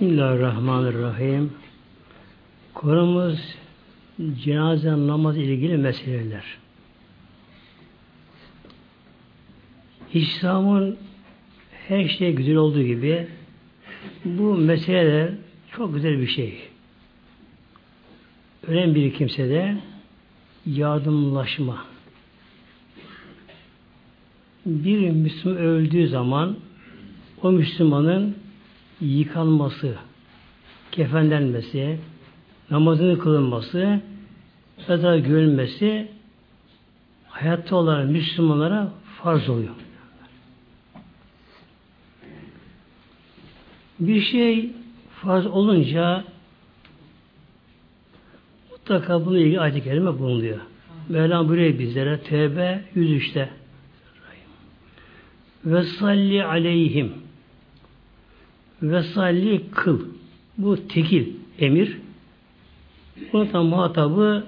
Bismillahirrahmanirrahim. Konumuz cenaze namaz ilgili meseleler. İslam'ın her şey güzel olduğu gibi bu meseleler çok güzel bir şey. Ölen bir kimsede yardımlaşma. Bir Müslüman öldüğü zaman o Müslümanın yıkanması, kefenlenmesi, namazını kılınması ve da görülmesi hayatta olan Müslümanlara farz oluyor. Bir şey farz olunca mutlaka bununla ilgili ayet-i kerime bulunuyor. Mevlam buyuruyor bizlere Tevbe 103'te ve salli aleyhim ve salli kıl. Bu tekil emir. Bunun tam muhatabı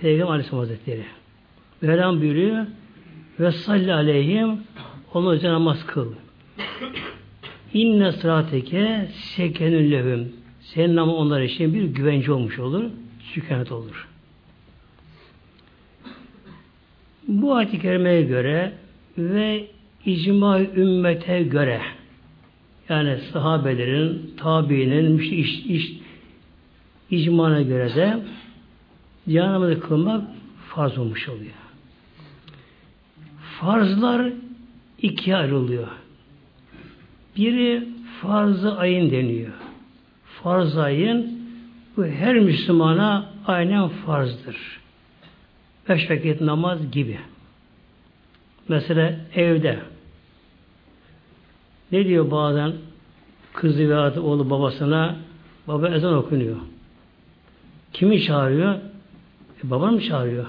Peygamber Aleyhisselam Hazretleri. Mevlam buyuruyor ve salli aleyhim onun üzerine namaz kıl. İnne sırateke sekenün lehüm. Senin namı onlar için bir güvence olmuş olur. Sükunet olur. Bu ayet-i kerimeye göre ve icma ümmete göre yani sahabelerin, tabiinin iş, iş, icmana göre de cehennemde kılmak farz olmuş oluyor. Farzlar ikiye ayrılıyor. Biri farz-ı ayın deniyor. Farz ayın bu her Müslümana aynen farzdır. Beş vakit namaz gibi. Mesela evde ne diyor bazen kızı veya oğlu babasına baba ezan okunuyor. Kimi çağırıyor? E, babanı mı çağırıyor?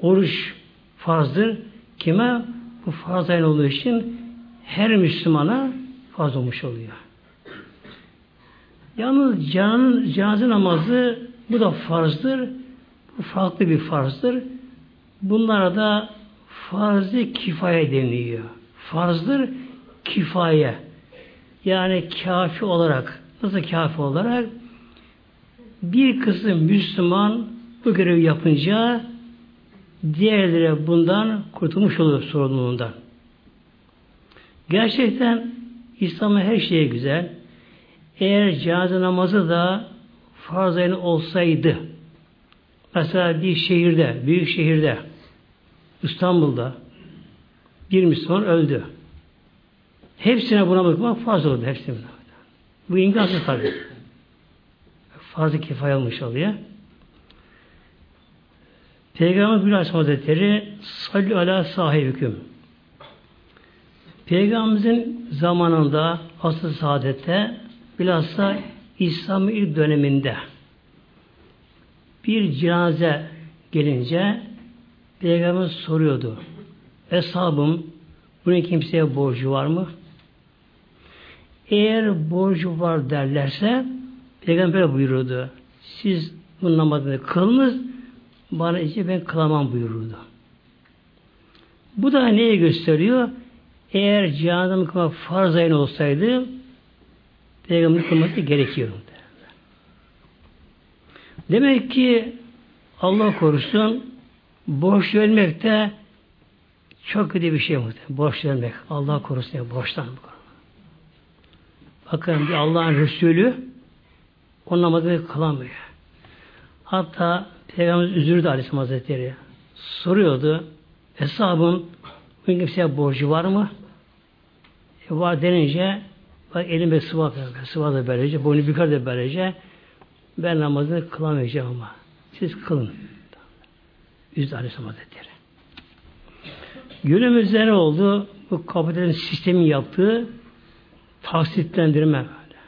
Oruç farzdır. Kime? Bu farz ayın olduğu için her Müslümana farz olmuş oluyor. Yalnız canın, cenaze namazı bu da farzdır. Bu farklı bir farzdır. Bunlara da farz-ı kifaye deniliyor. Farzdır kifaye. Yani kafi olarak, nasıl kafi olarak bir kısım Müslüman bu görevi yapınca diğerleri bundan kurtulmuş olur sorumluluğundan. Gerçekten İslam'ın her şeye güzel. Eğer cenaze namazı da farz olsaydı, mesela bir şehirde, büyük şehirde, İstanbul'da bir Müslüman öldü. Hepsine buna bakmak farz oldu hepsine. Bu imkansız tabi. Farz-ı kifaya olmuş oluyor. Peygamber Gül Hazretleri salli ala sahibüküm. Peygamberimizin zamanında asıl saadette bilhassa İslam'ın ilk döneminde bir cenaze gelince Peygamber soruyordu. Eshabım bunun kimseye borcu var mı? Eğer borcu var derlerse Peygamber buyururdu. Siz bu namazını kılınız bana için ben kılamam buyururdu. Bu da neye gösteriyor? Eğer cehennem kılmak farz ayın olsaydı Peygamber kılması gerekiyor. Demek ki Allah korusun borç vermek de çok kötü bir şey muhtemelen. Borç vermek. Allah korusun borçtan. Bakın bir Allah'ın Resulü o namazını kılamıyor. Hatta Peygamberimiz üzüldü Aleyhisselam Hazretleri. Soruyordu. Hesabım bugün kimseye borcu var mı? E, var denince bak elimde sıva sıva da böylece, boynu bükar da böylece ben namazını kılamayacağım ama siz kılın. Üzdü Aleyhisselam Hazretleri. Günümüzde ne oldu? Bu kapitalizm sistemin yaptığı taksitlendirme böyle.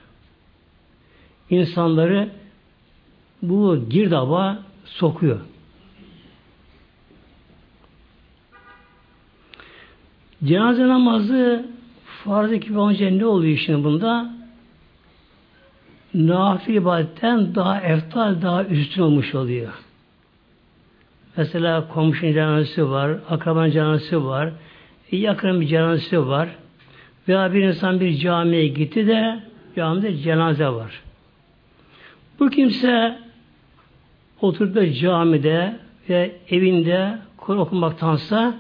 İnsanları bu girdaba sokuyor. Cenaze namazı farz-ı kifaye ne oluyor şimdi bunda? Nafil ibadetten daha eftal, daha üstün olmuş oluyor. Mesela komşunun cenazesi var, akraban cenazesi var, yakın bir cenazesi var. Veya bir insan bir camiye gitti de camide cenaze var. Bu kimse oturup camide ve evinde Kur'an okumaktansa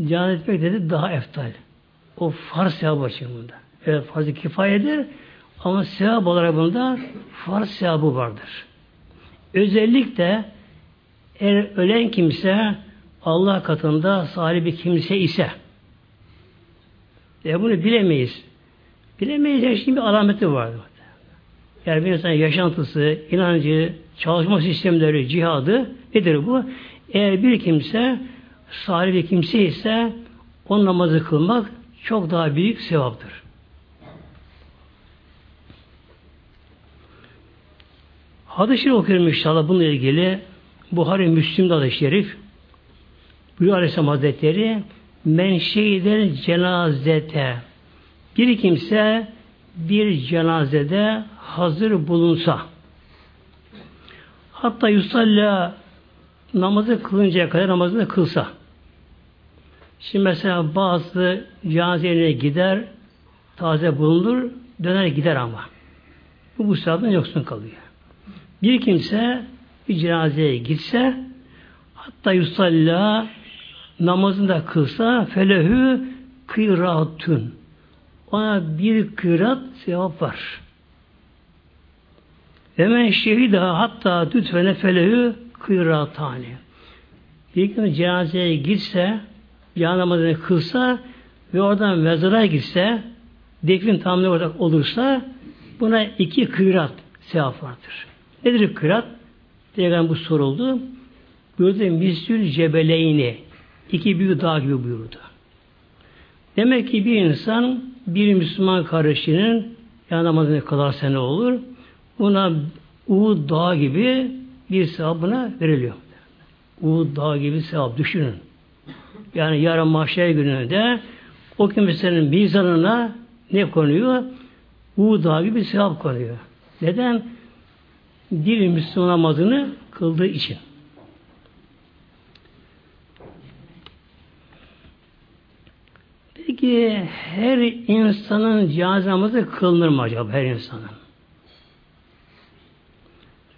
cenaze etmek dedi daha eftal. O farz sevabı açısından. Evet farz-ı kifayedir ama sevap olarak bunda farz sevabı vardır. Özellikle eğer ölen kimse Allah katında salih bir kimse ise e bunu bilemeyiz. Bilemeyiz her şeyin bir alameti vardır. Yani bir insan yaşantısı, inancı, çalışma sistemleri, cihadı nedir bu? Eğer bir kimse salih bir kimse ise o namazı kılmak çok daha büyük sevaptır. Hadis-i okuyorum inşallah bununla ilgili. Buhari Müslim'de hadis şerif. Buyuruyor Aleyhisselam Hazretleri men şehiden cenazete bir kimse bir cenazede hazır bulunsa. Hatta yusalla namazı kılıncaya kadar namazını kılsa. Şimdi mesela bazı cenazeye gider taze bulunur döner gider ama. Bu bu sahabenin yoksun kalıyor. Bir kimse bir cenazeye gitse hatta yusalla namazında kılsa felehü kıratun ona bir kırat sevap var. Ve men şehida hatta tütfene felehü kıratani. Bir gün cenazeye gitse, cenaze namazını kılsa ve oradan mezara gitse, defin tamamı olarak olursa buna iki kırat sevap vardır. Nedir kırat? Peygamber bu soruldu. Buyurdu misül cebeleyni. İki büyük dağ gibi buyurdu. Demek ki bir insan bir Müslüman kardeşinin yani namazını kılarsa ne olur? Buna Uğud Dağı gibi bir sevap buna veriliyor. Uğud Dağı gibi sevap düşünün. Yani yarın mahşer gününde o kimsenin mizanına ne konuyor? Uğud Dağı gibi sevap konuyor. Neden? Bir Müslüman namazını kıldığı için. Peki her insanın cenaze namazı kılınır mı acaba her insanın?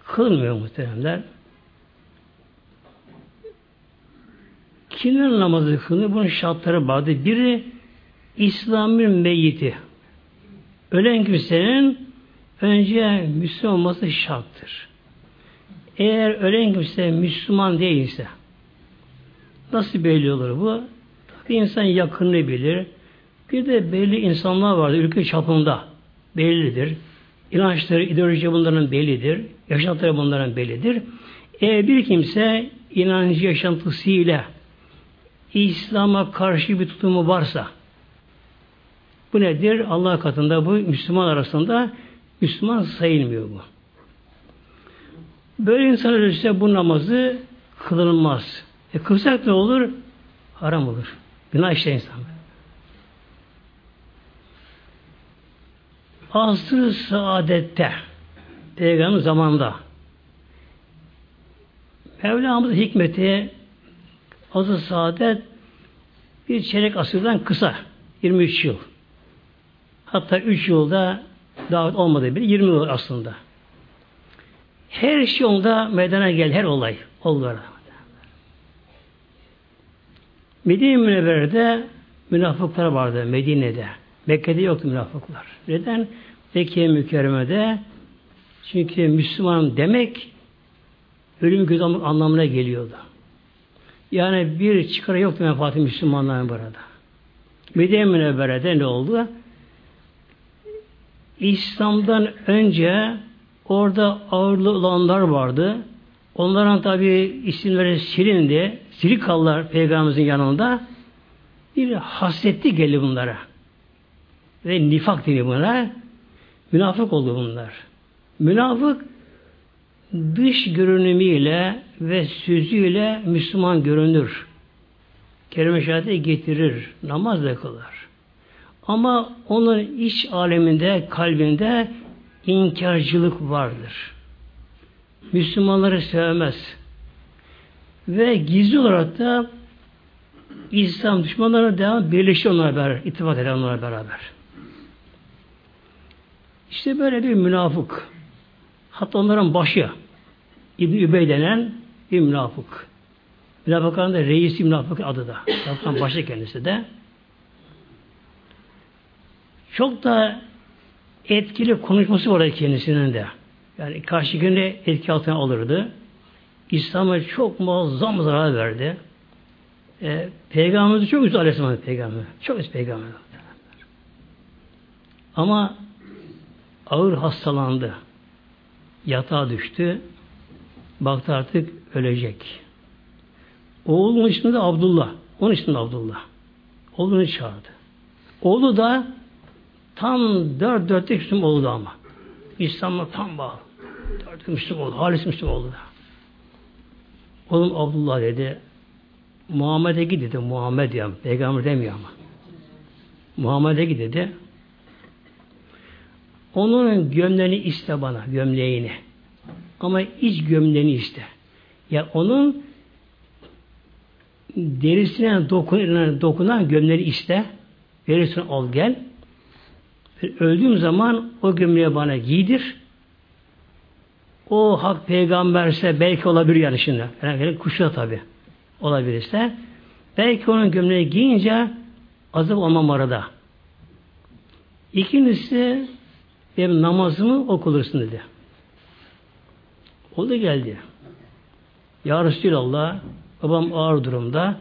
Kılmıyor muhteremler. Kimlerin namazı kılınır? Bunun şartları vardı. Biri İslam'ın meyyiti. Ölen kimsenin önce Müslüman olması şarttır. Eğer ölen kimse Müslüman değilse nasıl belli olur bu? Bir insan yakınını bilir. Bir de belli insanlar vardır ülke çapında. Bellidir. İnançları, ideoloji bunların bellidir. Yaşantıları bunların bellidir. Eğer bir kimse inancı yaşantısıyla İslam'a karşı bir tutumu varsa bu nedir? Allah katında bu Müslüman arasında Müslüman sayılmıyor bu. Böyle insan ölürse bu namazı kılınmaz. E kılsak ne olur? Haram olur. Günah işler insan. Asr-ı saadette Peygamber zamanında Mevlamızın hikmeti asr saadet bir çeyrek asırdan kısa. 23 yıl. Hatta 3 yılda davet olmadı bir 20 yıl aslında. Her şey onda meydana gel, her olay oldu. Medine Münevvere'de münafıklar vardı Medine'de. Mekke'de yoktu münafıklar. Neden? Mekke mükerremede çünkü Müslümanım demek ölüm göz anlamına geliyordu. Yani bir çıkarı yoktu menfaati Müslümanların burada. Medine Münevvere'de ne oldu? İslam'dan önce orada ağırlı olanlar vardı. Onların tabi isimleri silindi. Silikallar peygamberimizin yanında bir hasretli geldi bunlara. Ve nifak deniyor buna. Münafık oldu bunlar. Münafık dış görünümüyle ve sözüyle Müslüman görünür. Kelime şehadeti getirir. Namaz da kılar. Ama onun iç aleminde, kalbinde inkarcılık vardır. Müslümanları sevmez. Ve gizli olarak da İslam düşmanlarına devam birleşiyor onlarla beraber, ittifak eder onlarla beraber. İşte böyle bir münafık. Hatta onların başı İbn Übey denen bir münafık. Münafıkların da reisi münafık adı da. Münafıkların başı kendisi de. Çok da etkili konuşması var kendisinin de. Yani karşı günde etki altına alırdı. İslam'a çok muazzam zarar verdi. E, Peygamberimiz çok üstü Aleyhisselam Peygamber. Çok üstü Peygamber. Ama ağır hastalandı. Yatağa düştü. Baktı artık ölecek. Oğlunun ismi de Abdullah. Onun ismi de Abdullah. Oğlunu çağırdı. Oğlu da tam dört dörtte Müslüman oldu ama. İslam'a tam bağlı. Dört Müslüman oldu. Halis Müslüman oldu. Oğlum Abdullah dedi. Muhammed'e git dedi. Muhammed ya. Peygamber demiyor ama. Muhammed'e git dedi. Onun gömleğini iste bana. Gömleğini. Ama iç gömleğini iste. Ya onun derisine dokunan, dokunan gömleğini iste. Derisini al gel. Öldüğüm zaman o gömleği bana giydir. O hak peygamberse belki olabilir yani şimdi. Yani kuşa tabi olabilirse. Belki onun gömleği giyince azap olmam arada. İkincisi benim namazımı okulursun dedi. O da geldi. Ya Resulallah babam ağır durumda.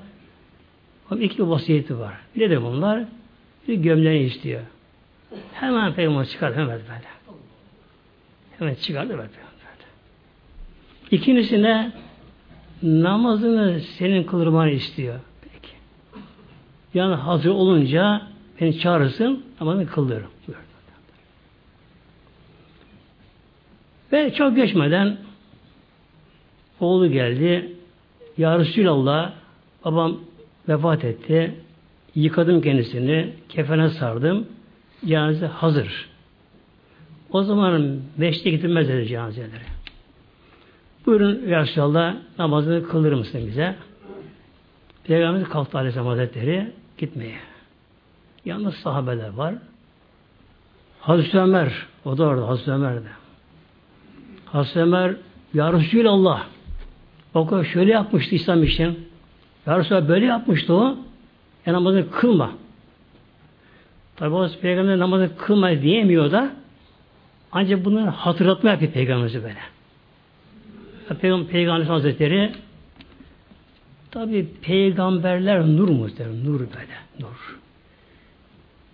Ama iki vasiyeti var. Ne de bunlar? Bir gömleğini istiyor. Hemen peygamber çıkar hemen böyle. Hemen çıkardı böyle. İkincisine namazını senin kıldırmanı istiyor. Peki. Yani hazır olunca beni çağırırsın namazını kıldırırım. Ve çok geçmeden oğlu geldi. Ya Resulallah babam vefat etti. Yıkadım kendisini. Kefene sardım. Cenaze hazır. O zaman beşte gitmez dedi cenazeleri. Buyurun Ya Resulallah namazını kıldırır mısın bize? Peygamberimiz kalktı Aleyhisselam Hazretleri gitmeye. Yalnız sahabeler var. Hazreti Ömer, o da orada Hazreti Ömer'de. Hazreti Ömer, Ya Resulallah, kadar şöyle yapmıştı İslam için. Ya Resulallah böyle yapmıştı o. E namazını kılma. Tabi o peygamber namazını kılma diyemiyor da ancak bunu hatırlatma yapıyor peygamberimizi böyle. Peygamber, peygamber Hazretleri tabi peygamberler nur muhtemelen nur böyle nur.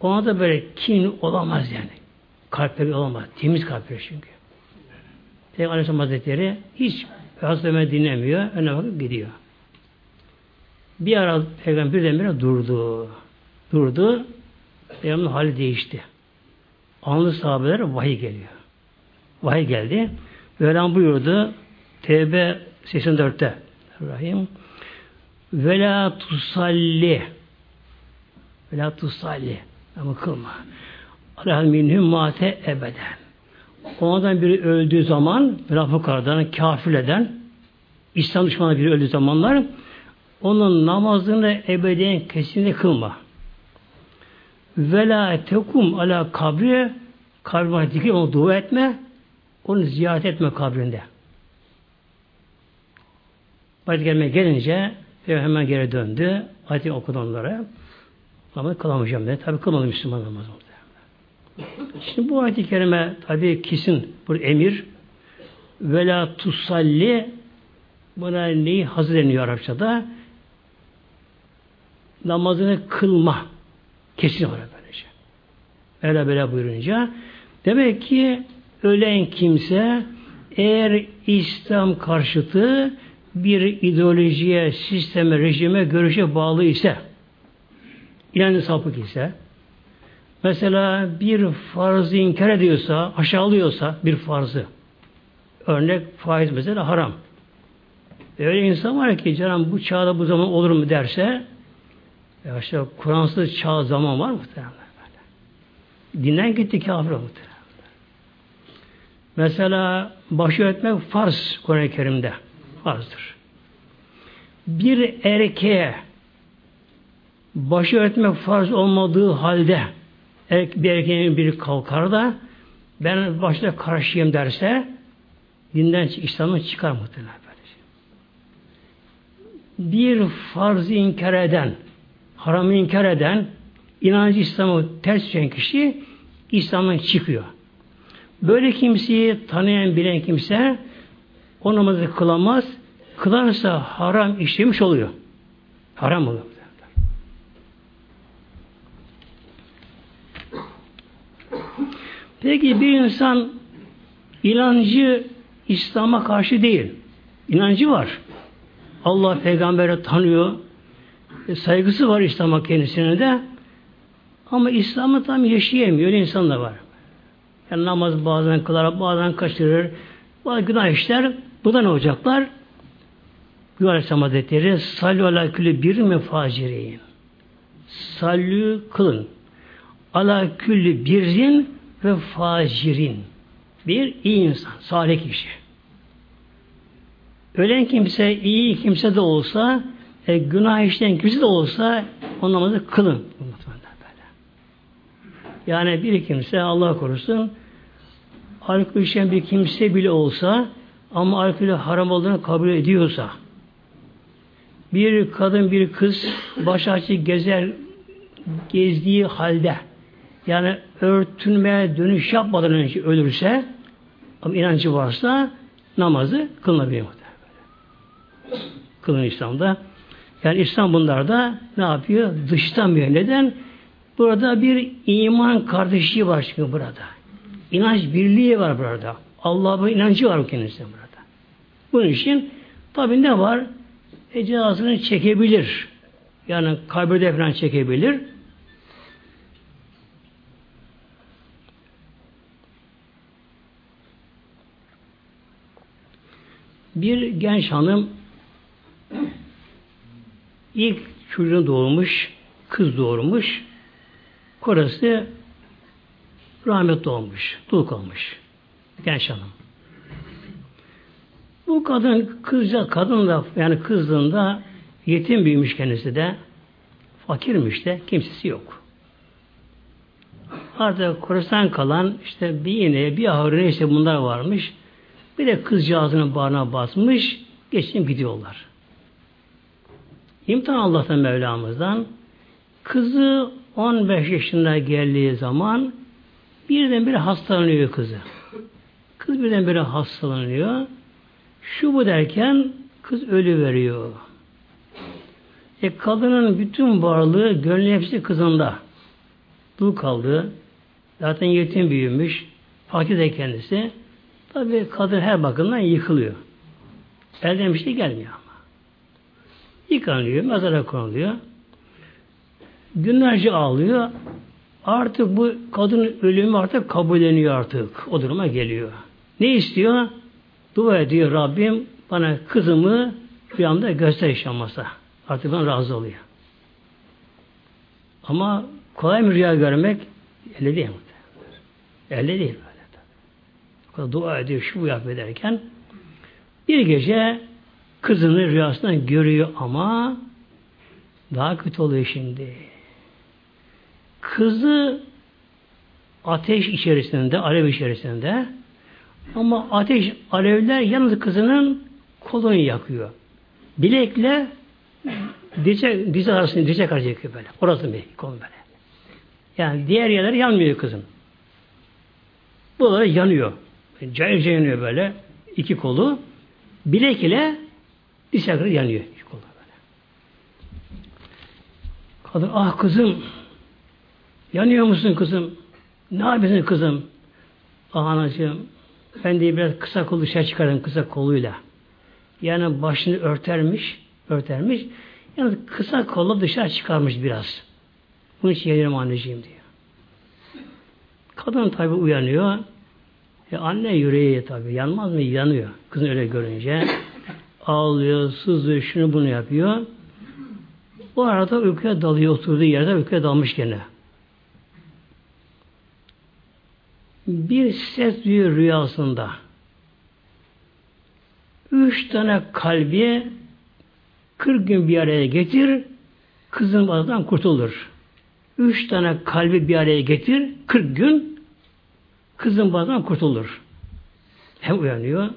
Ona da böyle kin olamaz yani. Kalpleri olamaz. Temiz kalpleri çünkü. Peygamber Aleyhisselam Hazretleri hiç Hazreti dinlemiyor. Öne bakıp gidiyor. Bir ara Peygamber birdenbire durdu. Durdu. Peygamberin hali değişti. Anlı sahabeler vahiy geliyor. Vahiy geldi. Mevlam buyurdu. Tevbe 84'te. Rahim. Ve la tusalli. Ve la tusalli. Ama kılma. Aleyhal minhum mate ebeden. Ondan biri öldüğü zaman münafıklardan, kafirlerden İslam düşmanı biri öldüğü zamanlar onun namazını ebediyen kesinlikle kılma. Vela tekum ala kabri kabrine dikip onu dua etme onu ziyaret etme kabrinde. Ayet gelmeye gelince hemen geri döndü. Ayeti okudu onlara. Ama kılamayacağım dedi. Tabi kılmadı Müslüman namazı. Şimdi bu ayet-i kerime tabi kesin bu emir vela tusalli buna neyi hazır Arapçada? Namazını kılma. Kesin olarak böylece. Öyle böyle buyurunca demek ki ölen kimse eğer İslam karşıtı bir ideolojiye, sisteme, rejime, görüşe bağlı ise yani sapık ise mesela bir farzı inkar ediyorsa, aşağılıyorsa bir farzı örnek faiz mesela haram. Öyle insan var ki canım bu çağda bu zaman olur mu derse ya işte Kur'ansız çağ zaman var mı? Dinden gitti kafir muhtemelen. Mesela başı öğretmek farz Kur'an-ı Kerim'de. Farzdır. Bir erkeğe başı öğretmek farz olmadığı halde bir erkeğin biri kalkar da ben başta karşıyım derse dinden İslam'dan çıkar muhtemelen böylece. Bir farzı inkar eden, haramı inkar eden, inancı İslam'ı ters düşen kişi İslam'dan çıkıyor. Böyle kimseyi tanıyan, bilen kimse o namazı kılamaz. Kılarsa haram işlemiş oluyor. Haram oluyor. Peki bir insan inancı İslam'a karşı değil. İnancı var. Allah peygamberi tanıyor. E, saygısı var İslam'a kendisine de. Ama İslam'ı tam yaşayamıyor. Öyle insan da var. Yani namaz bazen kılar, bazen kaçırır. Bazı günah işler. Bu da ne olacaklar? Gül Aleyhisselam Hazretleri sallu ala külü bir mi facireyin. Sallu kılın. Ala külü birin ve facirin. Bir iyi insan, salih kişi. Ölen kimse, iyi kimse de olsa, e, günah işleyen kimse de olsa o namazı kılın. Yani bir kimse Allah korusun alkol içen bir kimse bile olsa ama alkolü haram olduğunu kabul ediyorsa bir kadın bir kız baş açık gezer gezdiği halde yani örtünmeye dönüş yapmadan önce ölürse ama inancı varsa namazı kılınabiliyor. Kılın İslam'da. Yani İslam bunlarda ne yapıyor? Dışlamıyor. Neden? Burada bir iman kardeşliği var çünkü burada. İnanç birliği var burada. Allah'a inancı var kendisine burada. Bunun için tabi ne var? E cezasını çekebilir. Yani kabirde falan çekebilir. Bir genç hanım ilk çocuğunu doğurmuş, kız doğurmuş. Korası rahmet olmuş, dul kalmış. Genç hanım. Bu kadın kızca kadın da yani kızlığında yetim büyümüş kendisi de fakirmiş de kimsesi yok. Artık korustan kalan işte bir iğne, bir ahırı neyse bunlar varmış. Bir de kızcağızının bağrına basmış, geçtim gidiyorlar. İmtihan Allah'tan Mevlamızdan kızı 15 yaşına geldiği zaman birden bir hastalanıyor kızı. Kız birden bir hastalanıyor. Şu bu derken kız ölü veriyor. E kadının bütün varlığı, gönlü hepsi kızında. Dul kaldı. Zaten yetim büyümüş. Fakir de kendisi. Tabi kadın her bakımdan yıkılıyor. Elden bir şey gelmiyor ama. Yıkanıyor, mezara konuluyor. Günlerce ağlıyor. Artık bu kadının ölümü artık kabulleniyor artık. O duruma geliyor. Ne istiyor? Dua ediyor Rabbim bana kızımı rüyamda göster yaşanmasa. Artık ben razı oluyor. Ama kolay mı rüya görmek? Elde değil. Elde değil böyle. Dua ediyor, şu yap ederken bir gece kızını rüyasından görüyor ama daha kötü oluyor şimdi. Kızı ateş içerisinde, alev içerisinde ama ateş, alevler yalnız kızının kolunu yakıyor. Bilekle dize, dize arasında dize karşı yakıyor böyle. Orası bir konu böyle. Yani diğer yerler yanmıyor kızın. Buraları yanıyor. Cayır cayır yanıyor böyle. iki kolu. Bilek ile diz yanıyor. İki kolu böyle. Kadın ah kızım yanıyor musun kızım? Ne yapıyorsun kızım? Ah anacığım ben de biraz kısa kolu dışarı çıkardım kısa koluyla. Yani başını örtermiş, örtermiş. Yani kısa kolu dışarı çıkarmış biraz. Bunun için yerim anneciğim diyor. Kadın tabi uyanıyor. E anne yüreği tabi yanmaz mı? Yanıyor. Kızın öyle görünce. Ağlıyor, sızlıyor, şunu bunu yapıyor. Bu arada uykuya dalıyor, oturduğu yerde uykuya dalmış gene. Bir ses duyuyor rüyasında. Üç tane kalbi 40 gün bir araya getir, kızın bazen kurtulur. Üç tane kalbi bir araya getir, 40 gün Kızın bazen kurtulur. Hem uyanıyor.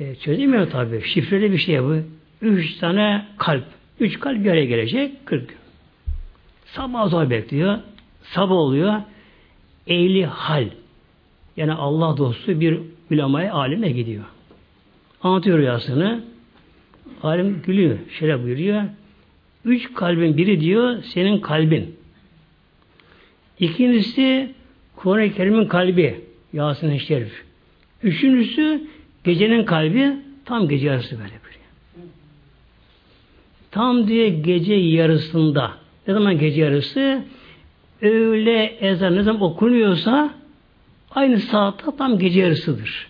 E, çözemiyor tabi. Şifreli bir şey bu. Üç tane kalp. Üç kalp bir araya gelecek. Kırk gün. Sabah zor bekliyor. Sabah oluyor. Ehli hal. Yani Allah dostu bir ulemaya alime gidiyor. Anlatıyor rüyasını. Alim gülüyor. Şöyle buyuruyor. Üç kalbin biri diyor senin kalbin. İkincisi Kur'an-ı Kerim'in kalbi. Yasin-i Şerif. Üçüncüsü gecenin kalbi tam gece yarısı böyle bir. Tam diye gece yarısında ne zaman gece yarısı öğle ezan ne zaman okunuyorsa aynı saatte tam gece yarısıdır.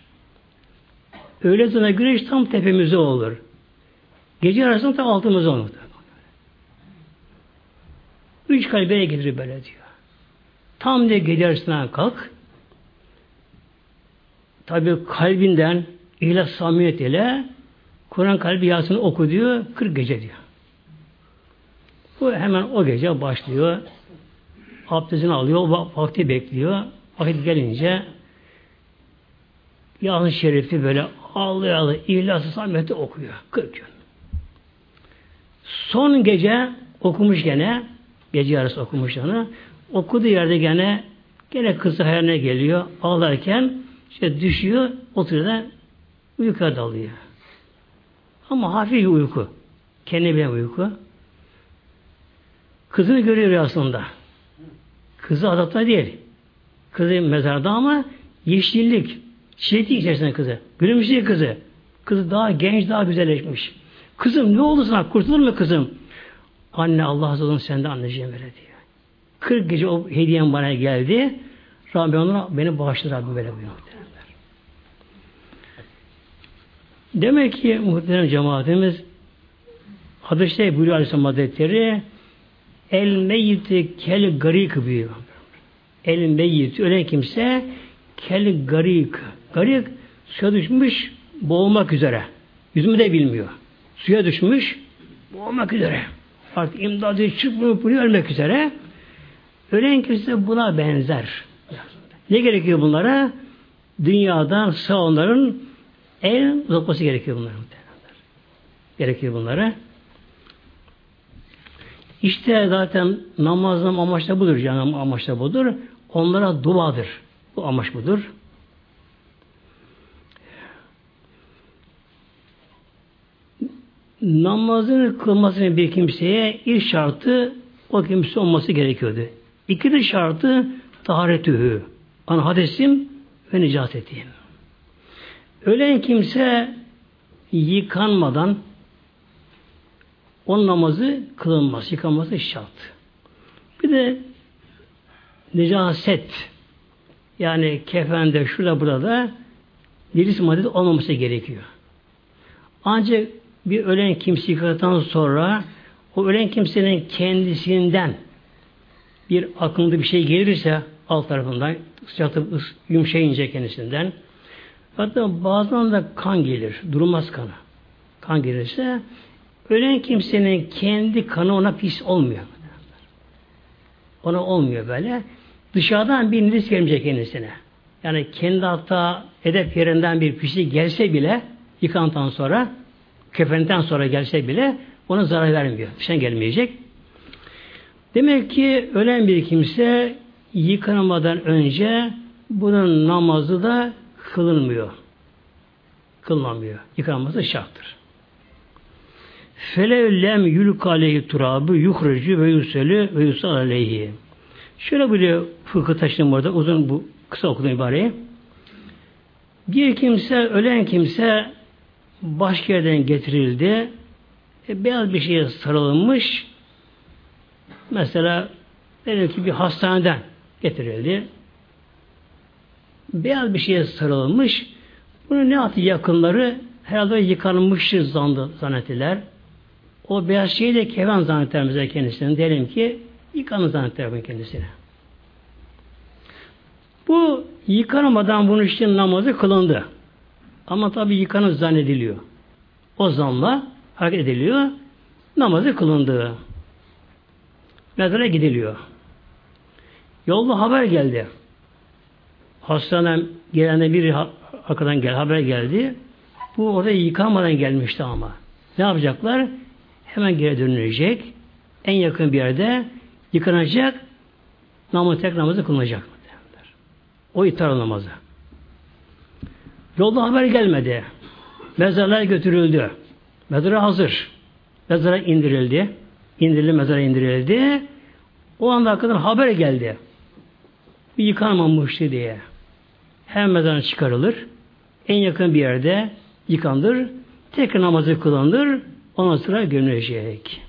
Öğle sonra güneş tam tepemizde olur. Gece arasında tam altımızda olur. Üç kalbeye gelir böyle diyor. Tam diye gece arasından kalk. Tabi kalbinden ihlas samimiyet ile Kur'an kalbi yasını oku diyor. 40 gece diyor. Bu hemen o gece başlıyor. Abdestini alıyor. Vakti bekliyor. Vakit gelince Yasin Şerif'i böyle ağlıyor ağlıyor. İhlas-ı samimiyeti okuyor. 40 gün. Son gece okumuş gene gece yarısı okumuş onu. Okuduğu yerde gene gene kızı hayaline geliyor. Ağlarken işte düşüyor, oturuyor da uykuya dalıyor. Ama hafif uyku. Kendi bilen uyku. Kızını görüyor aslında. Kızı adapta değil. Kızı mezarda ama yeşillik, çiçeklik içerisinde kızı. Gülümsüyor kızı. Kızı daha genç, daha güzelleşmiş. Kızım ne oldu sana? Kurtulur mu kızım? Anne Allah razı olsun senden anneciğim böyle diyor. 40 gece o hediyem bana geldi. Rabbim ona beni bağışladı Rabbim böyle buyuruyor. Demek ki muhterem cemaatimiz hadis şey buyuruyor Aleyhisselam Hazretleri el meyyiti kel garik buyuruyor. El meyyit ölen kimse kel garik. Garik suya düşmüş boğulmak üzere. Yüzümü de bilmiyor. Suya düşmüş boğulmak üzere. Artık imdadı çıkmıyor ölmek üzere. Ölen kimse buna benzer. Ne gerekiyor bunlara? Dünyadan sağ onların el uzatması gerekiyor bunlara. Gerekiyor bunlara. İşte zaten namazın amaçta budur. Yani amaçta budur. Onlara duadır. Bu amaç budur. Namazını kılmasının bir kimseye ilk şartı o kimse olması gerekiyordu. İkinci şartı taharetühü. Ana hadesim ve nicasetim. Ölen kimse yıkanmadan on namazı kılınmaz. Yıkanması şart. Bir de necaset yani kefende şurada burada da birisi madde olmaması gerekiyor. Ancak bir ölen kimse yıkadıktan sonra o ölen kimsenin kendisinden bir akıllı bir şey gelirse alt tarafından sıcaklık yumuşayınca kendisinden hatta bazen de kan gelir. Durmaz kanı. Kan gelirse ölen kimsenin kendi kanı ona pis olmuyor. Ona olmuyor böyle. Dışarıdan bir nefis gelmeyecek kendisine. Yani kendi hatta edep yerinden bir pislik gelse bile yıkandıktan sonra kefeninden sonra gelse bile ona zarar vermiyor. Dışarıdan gelmeyecek. Demek ki ölen bir kimse yıkanmadan önce bunun namazı da kılınmıyor. Kılınamıyor. Yıkanması şarttır. Felev lem yülk aleyhi turabı yuhrucu ve yuselü ve yusal aleyhi. Şöyle böyle fıkıh taşıdım orada uzun bu kısa okudum ibareyi. Bir kimse, ölen kimse başka yerden getirildi. E, beyaz bir şeye sarılmış. Mesela diyelim ki bir hastaneden getirildi. Beyaz bir şeye sarılmış. Bunu ne yaptı yakınları? Herhalde yıkanmıştır zannettiler. O beyaz şeyi de kevan zannettiler bize kendisine. Diyelim ki yıkanı zannettiler kendisine. Bu yıkanmadan bunun için namazı kılındı. Ama tabi yıkanı zannediliyor. O zanla hareket ediliyor. Namazı kılındı. Mezara gidiliyor. Yolda haber geldi. hastaneden gelene bir arkadan gel, haber geldi. Bu orada yıkamadan gelmişti ama. Ne yapacaklar? Hemen geri dönülecek. En yakın bir yerde yıkanacak. Namaz tek namazı kılınacak. O itar namazı. Yolda haber gelmedi. Mezarlar götürüldü. Mezara hazır. Mezara indirildi. İndirildi, mezara indirildi. O anda kadar haber geldi. Bir yıkanmamıştı diye. Hem mezarına çıkarılır. En yakın bir yerde yıkandır. Tekrar namazı kılınır. Ondan sonra gömülecek.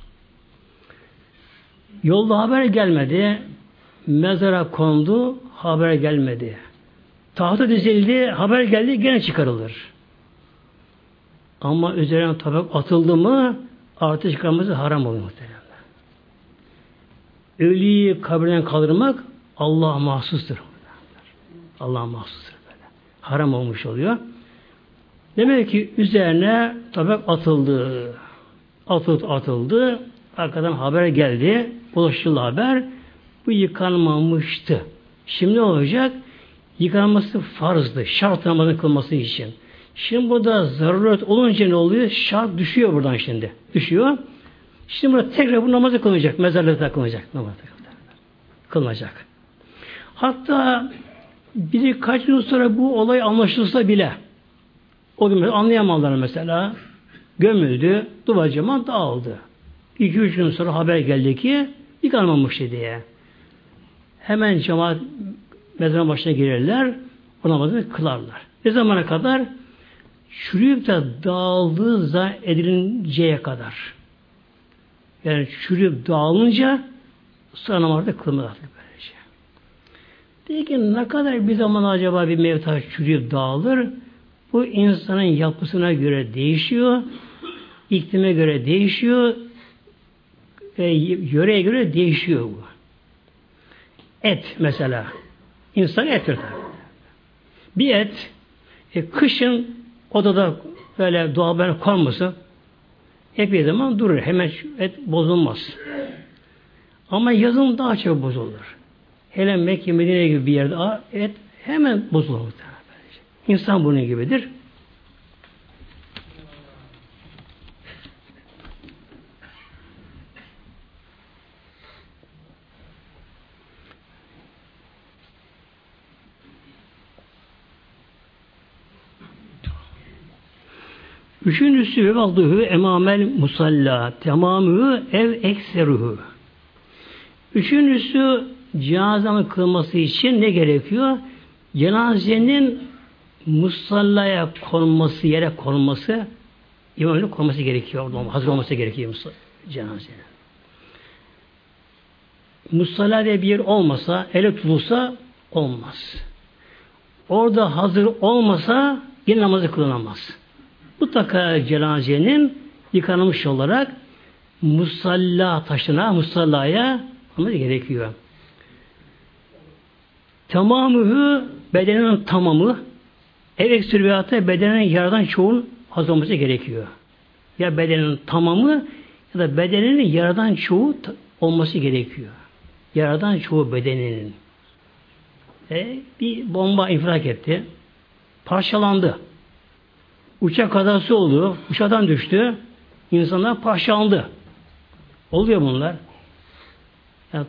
Yolda haber gelmedi. Mezara kondu. Haber gelmedi. Tahta dizildi. Haber geldi. Gene çıkarılır. Ama üzerine tabak atıldı mı artık çıkarması haram oluyor muhtemelen. Ölüyü kabrinden kaldırmak Allah mahsustur. Allah mahsustur böyle. Haram olmuş oluyor. Demek ki üzerine tabak atıldı. Atıldı, atıldı. Arkadan haber geldi. Ulaşıldı haber. Bu yıkanmamıştı. Şimdi ne olacak? Yıkanması farzdı. Şart namazın kılması için. Şimdi burada zaruret olunca ne oluyor? Şart düşüyor buradan şimdi. Düşüyor. Şimdi burada tekrar bu namazı kılınacak. Mezarlıkta kılınacak. Namazı kılınacak. Hatta birkaç gün sonra bu olay anlaşılsa bile o gün anlayamadılar mesela gömüldü, duvar cemaat dağıldı. İki üç gün sonra haber geldi ki yıkanmamış diye. Hemen cemaat mezarın başına girerler, o namazını kılarlar. Ne zamana kadar? çürüyüp de dağıldığı edilinceye kadar. Yani çürüyüp dağılınca sonra namazda kılmaz böylece. Peki ne kadar bir zaman acaba bir mevta çürüyüp dağılır? Bu insanın yapısına göre değişiyor, iklime göre değişiyor, e, yöreye göre değişiyor bu. Et mesela. İnsan ettir tabi. Bir et e, kışın Odada böyle doğal ben konması epey zaman durur. Hemen et bozulmaz. Ama yazın daha çok bozulur. Hele Mekke, Medine gibi bir yerde et hemen bozulur. İnsan bunun gibidir. Üçüncüsü ve valduhu emamel musalla tamamı ev ekseruhu. Üçüncüsü cenazanın kılması için ne gerekiyor? Cenazenin musallaya konması, yere konması, imamın konması gerekiyor. Hazır olması gerekiyor cenazenin. Musalla diye bir yer olmasa, ele tutulsa olmaz. Orada hazır olmasa yine namazı kılınamaz. Mutlaka cenazenin yıkanmış olarak musalla taşına, musallaya ama gerekiyor. Tamamı bedenin tamamı ev eksürviyatı bedenin yaradan çoğun az olması gerekiyor. Ya bedenin tamamı ya da bedeninin yaradan çoğu olması gerekiyor. Yaradan çoğu bedeninin. E, bir bomba infilak etti. Parçalandı. Uçak kazası oldu. Uçaktan düştü. İnsanlar parçalandı. Oluyor bunlar. Yani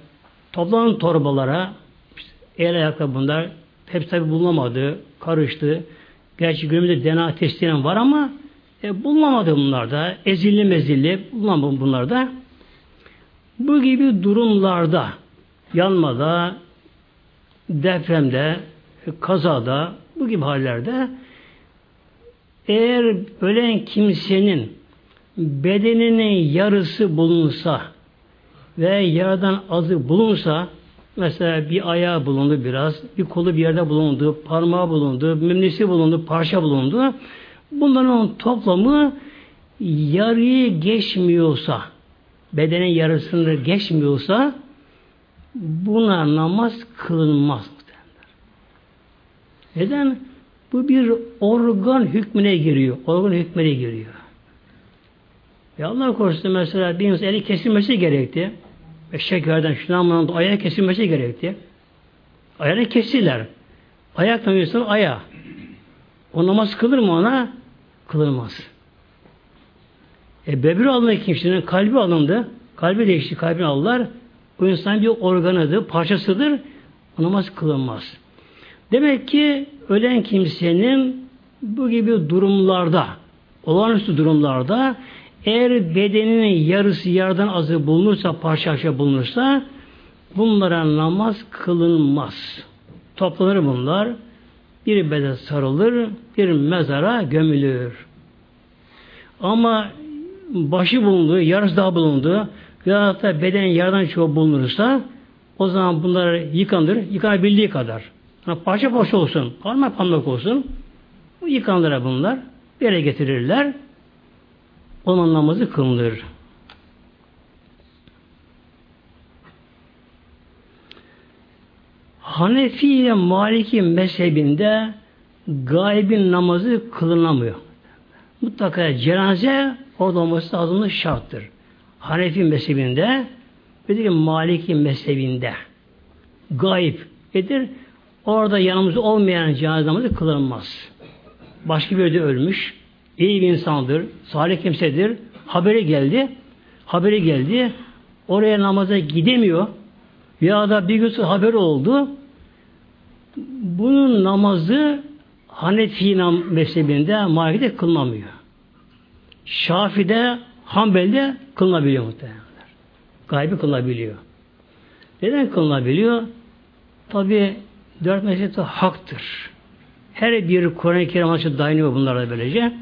toplanan torbalara işte el ayakta bunlar hepsi tabi bulunamadı. Karıştı. Gerçi günümüzde DNA testiyle var ama e, bulunamadı bunlar da. Ezilli mezilli bulunamadı bunlar da. Bu gibi durumlarda yanmada, depremde, kazada, bu gibi hallerde eğer ölen kimsenin bedeninin yarısı bulunsa ve yaradan azı bulunsa mesela bir ayağı bulundu biraz, bir kolu bir yerde bulundu, parmağı bulundu, memnesi bulundu, parça bulundu. Bunların toplamı yarıyı geçmiyorsa, bedenin yarısını geçmiyorsa buna namaz kılınmaz. Neden? Bu bir organ hükmüne giriyor. Organ hükmüne giriyor. Ya Allah korusun mesela bir insan eli kesilmesi gerekti. Ve şekerden şundan bundan ayağı kesilmesi gerekti. Ayağını kestiler. Ayaktan insan aya. O namaz kılır mı ona? Kılınmaz. E böbür alındı kimsenin kalbi alındı. Kalbi değişti, kalbini aldılar. O insan bir organıdır, parçasıdır. O namaz kılınmaz. Demek ki ölen kimsenin bu gibi durumlarda, olağanüstü durumlarda eğer bedeninin yarısı yarıdan azı bulunursa, parça parça bulunursa bunlara namaz kılınmaz. Toplanır bunlar. Bir beden sarılır, bir mezara gömülür. Ama başı bulundu, yarısı daha bulundu ya da beden yarıdan çoğu bulunursa o zaman bunlar yıkanır, yıkanabildiği kadar. Parça parça olsun, parmak parmak olsun. Yıkanır bunlar. Bir yere getirirler. Onun namazı kılınır. Hanefi ile Maliki mezhebinde gaybin namazı kılınamıyor. Mutlaka cenaze orada olması lazımdır, şarttır. Hanefi mezhebinde bir de Maliki mezhebinde gayb nedir? Orada yanımızda olmayan cenaze namazı kılınmaz. Başka bir yerde ölmüş, iyi bir insandır, salih kimsedir, haberi geldi, haberi geldi, oraya namaza gidemiyor, ya da bir gün haber oldu, bunun namazı Hanefi mezhebinde Maliki'de kılınamıyor. Şafi'de, Hanbel'de kılınabiliyor muhtemelen. Gaybi kılınabiliyor. Neden kılınabiliyor? Tabi dört mezhepte haktır. Her bir Kur'an-ı Kerim açıp dayanıyor bunlara böylece.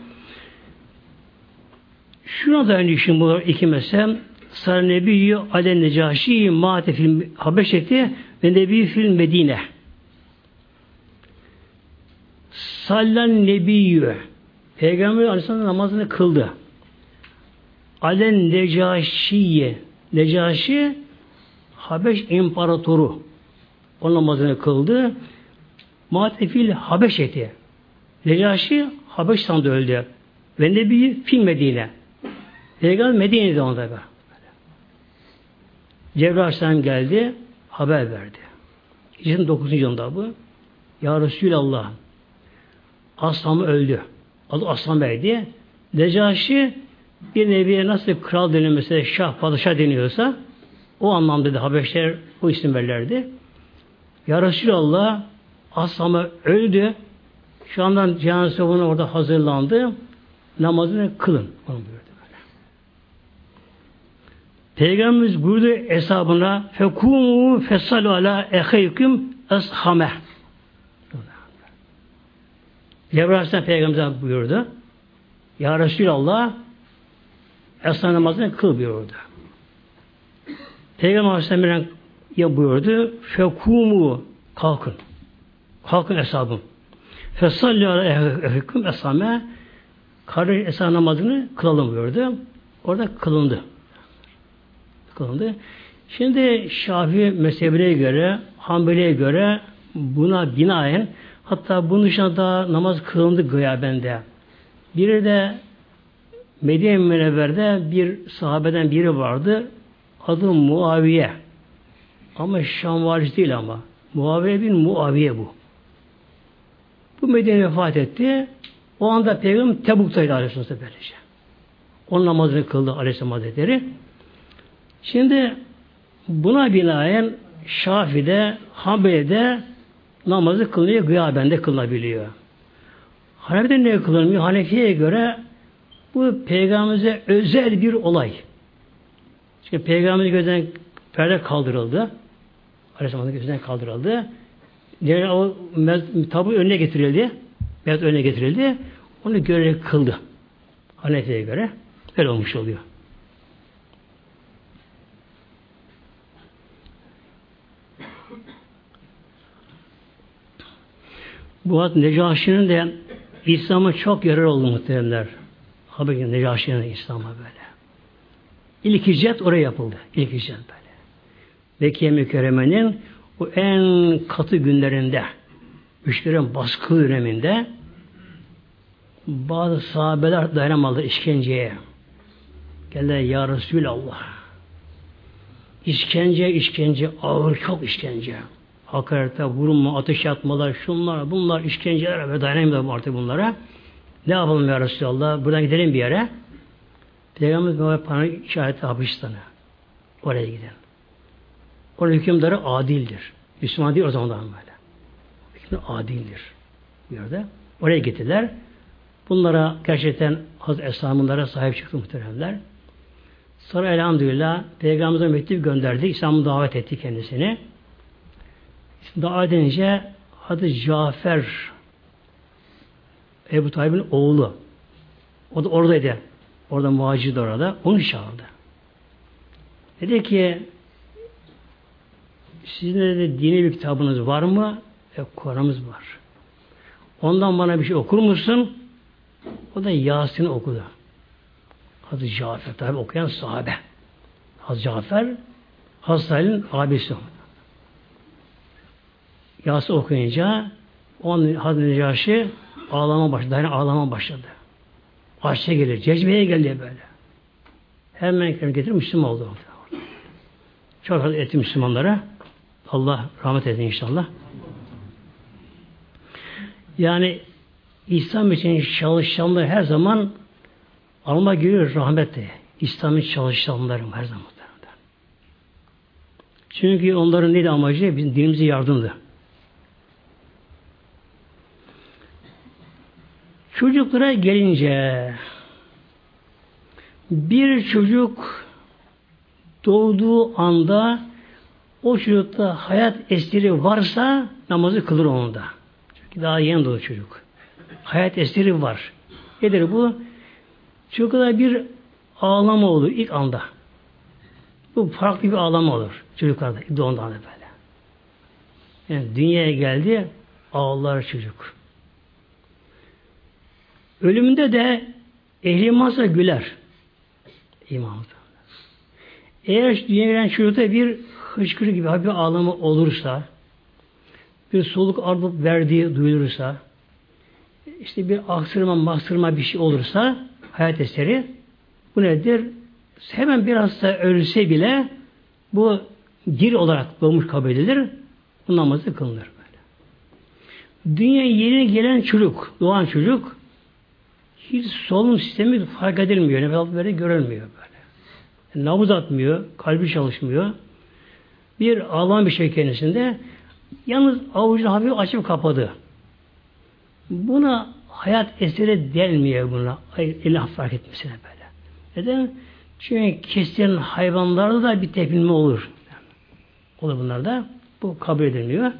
Şuna dayanıyor şimdi bu iki mezhep. Sar Nebiyyü Alen Necaşi Mâte fil Habeşeti ve Nebi fil Medine. Sallan Nebiyyü Peygamber Aleyhisselam namazını kıldı. Alen Necaşiye Necaşi Habeş İmparatoru o namazını kıldı. Matefil Habeş eti. Necaşi Habeşistan'da öldü. Ve Nebi fil Medine. Peygamber Medine'de onda be. Cebrail geldi, haber verdi. Hicretin 9. yılında bu. Ya Resulallah Aslan öldü. Adı Aslan Bey diye. Necaşi bir neviye nasıl kral deniyor mesela şah, padişah deniyorsa o anlamda da Habeşler bu isim verirlerdi. Ya Resulallah Aslan'ı öldü. Şu andan cenazesi bunu orada hazırlandı. Namazını kılın. Onu buyurdu böyle. Peygamberimiz buyurdu hesabına fekumu fesalu ala eheyküm eshame. Cebrail Aleyhisselam buyurdu. Ya Resulallah Esna namazını kıl buyurdu. Peygamber Aleyhisselam ya buyurdu. Fekumu kalkın. Kalkın hesabım. Fesalli ala eheküm esame kardeş esna namazını kılalım buyurdu. Orada kılındı. Kılındı. Şimdi Şafii mezhebine göre, Hanbeli'ye göre buna binaen hatta bunun dışında da namaz kılındı gıyabende. Biri de Medine Münevver'de bir sahabeden biri vardı. Adı Muaviye. Ama Şam valisi değil ama. Muaviye bin Muaviye bu. Bu Medine vefat etti. O anda Peygamber Tebuk'taydı Aleyhisselam böylece. Onun namazını kıldı Aleyhisselam Hazretleri. Şimdi buna binaen Şafi'de, Hanbeli'de namazı kılınıyor, gıyabende kılınabiliyor. Hanefi'de ne kılınmıyor? Hanefi'ye göre bu peygamberimize özel bir olay. Çünkü peygamberin gözden perde kaldırıldı. Aleyhisselam'ın gözünden kaldırıldı. Diğer o tabu önüne getirildi. Mezat önüne getirildi. Onu görerek kıldı. Hanefi'ye göre. Öyle olmuş oluyor. Bu ad Necaşi'nin de İslam'a çok yarar oldu muhteremler. Haberi Necaşi'nin İslam'a böyle. İlk hicret oraya yapıldı. İlk hicret böyle. Mekke mükerremenin o en katı günlerinde müşterinin baskı döneminde bazı sahabeler dayanamadılar işkenceye. Geldiler Ya Resulallah. İşkence, işkence, ağır çok işkence. Hakarete, vurulma, ateş atmalar, şunlar, bunlar, işkenceler ve dayanamıyor artık bunlara. Ne yapalım ya Resulallah? Buradan gidelim bir yere. Peygamberimiz bana işareti Habeşistan'a. Oraya gidin. Onun hükümdarı adildir. Müslüman değil o zamanlar böyle. Hükümdar adildir. Yerde. Oraya gittiler. Bunlara gerçekten Hazreti Esham'ınlara sahip çıktı muhteremler. Sonra elhamdülillah Peygamberimize mektup gönderdi. İslam'ı davet etti kendisini. Davet edince adı Cafer Ebu Talib'in oğlu. O da oradaydı. Orada muhacir orada. Onu çağırdı. Dedi ki sizin de dini bir kitabınız var mı? E, Kur'an'ımız var. Ondan bana bir şey okur musun? O da Yasin okudu. Hazreti Cafer tabi okuyan sahabe. Hazreti Cafer Hazreti Ali'nin abisi. Yasin okuyunca on Hazreti Necaşi ağlama başladı. Yani ağlama başladı. Aşağı gelir. Cezbeye geldi böyle. Hemen getirip Müslüman oldu. Çok az etti Müslümanlara. Allah rahmet eylesin inşallah. Yani İslam için çalışanlar her zaman alma giriyor rahmetle. İslam için çalışanlarım her zaman. Çünkü onların neydi amacı? Bizim dinimize yardımdı. Çocuklara gelince bir çocuk doğduğu anda o çocukta hayat esiri varsa namazı kılır onda. Çünkü daha yeni doğdu çocuk. Hayat esiri var. Nedir bu? Çocuklarda bir ağlama olur ilk anda. Bu farklı bir ağlama olur çocuklarda doğumda anda böyle. Yani dünyaya geldi ağlar çocuk. Ölümünde de ehli masa güler. İmam. Eğer dünyaya gelen çocukta bir hıçkırık gibi bir ağlama olursa, bir soluk alıp verdiği duyulursa, işte bir aksırma, mahsırma bir şey olursa hayat eseri bu nedir? Hemen biraz da ölse bile bu gir olarak doğmuş kabul edilir. Bu namazı kılınır böyle. Dünya yeni gelen çocuk, doğan çocuk hiç solunum sistemi fark edilmiyor. Nefes alıp böyle görülmüyor böyle. Nabız atmıyor, kalbi çalışmıyor. Bir ağlam bir şey kendisinde. Yalnız avucunu hafif açıp kapadı. Buna hayat eseri delmiyor buna. Allah fark etmesine böyle. Neden? Çünkü kesilen hayvanlarda da bir tepinme olur. Olur bunlarda. Bu kabul edilmiyor.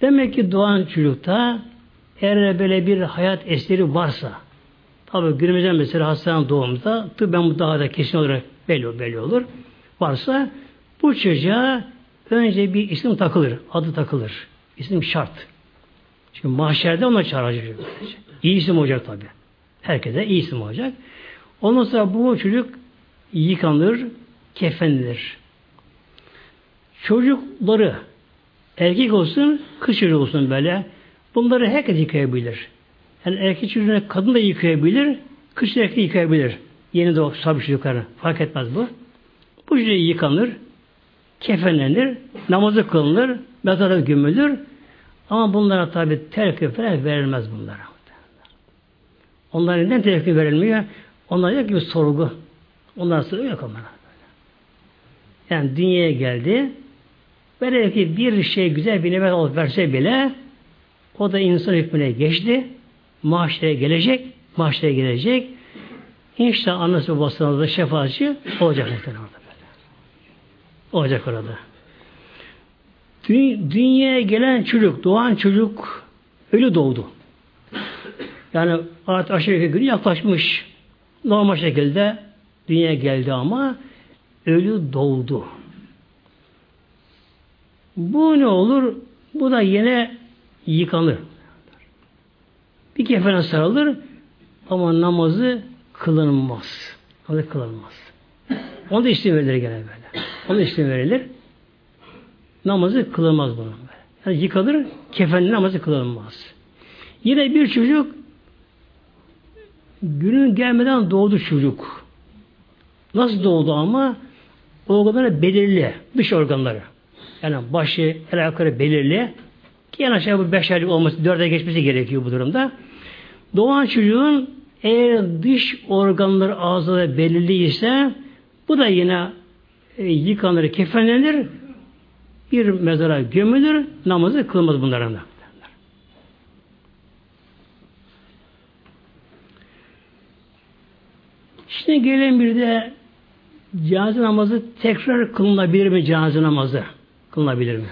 Demek ki doğan çocukta eğer böyle bir hayat eseri varsa tabi günümüzde mesela hastanın doğumunda tıbben bu daha da kesin olarak belli, belli olur. Varsa bu çocuğa önce bir isim takılır. Adı takılır. İsim şart. Çünkü mahşerde ona çağıracak. İyi isim olacak tabi. Herkese iyi isim olacak. Ondan sonra bu çocuk yıkanır, kefenlenir. Çocukları erkek olsun, kız çocuğu olsun böyle bunları herkes yıkayabilir. Yani erkek çocuğunu kadın da yıkayabilir, kız erkek yıkayabilir. Yeni doğ sabit çocukları. Fark etmez bu. Bu çocuğu yıkanır, kefenlenir, namazı kılınır, mezara gömülür. Ama bunlara tabi terk falan verilmez bunlara. Onlara neden terk verilmiyor? Onlar yok gibi sorgu. Onlar sorgu yok onlara. Yani dünyaya geldi. Böyle ki bir şey güzel bir nimet alıp verse bile o da insan hükmüne geçti. Maaşlara gelecek. Maaşlara gelecek. İnşallah annesi babasına da şefaatçi olacak muhtemelen. Olacak orada. Dünyaya gelen çocuk, doğan çocuk ölü doğdu. Yani artık aşağı yukarı yaklaşmış. Normal şekilde dünyaya geldi ama ölü doğdu. Bu ne olur? Bu da yine yıkanır. Bir kefene sarılır ama namazı kılınmaz. Namazı kılınmaz. Onu da verilir gene böyle. Da isim verilir. Namazı kılınmaz bunun. Yani yıkanır, kefenli namazı kılınmaz. Yine bir çocuk günün gelmeden doğdu çocuk. Nasıl doğdu ama organları belirli, dış organları. Yani başı, el ayakları belirli. Ki en aşağı bu beş aylık olması, dörde geçmesi gerekiyor bu durumda. Doğan çocuğun eğer dış organları ağzı belirli ise bu da yine e, yıkanır, kefenlenir, bir mezara gömülür, namazı kılmaz bunların da. Şimdi gelen bir de cenaze namazı tekrar kılınabilir mi cenaze namazı? Kılınabilir mi?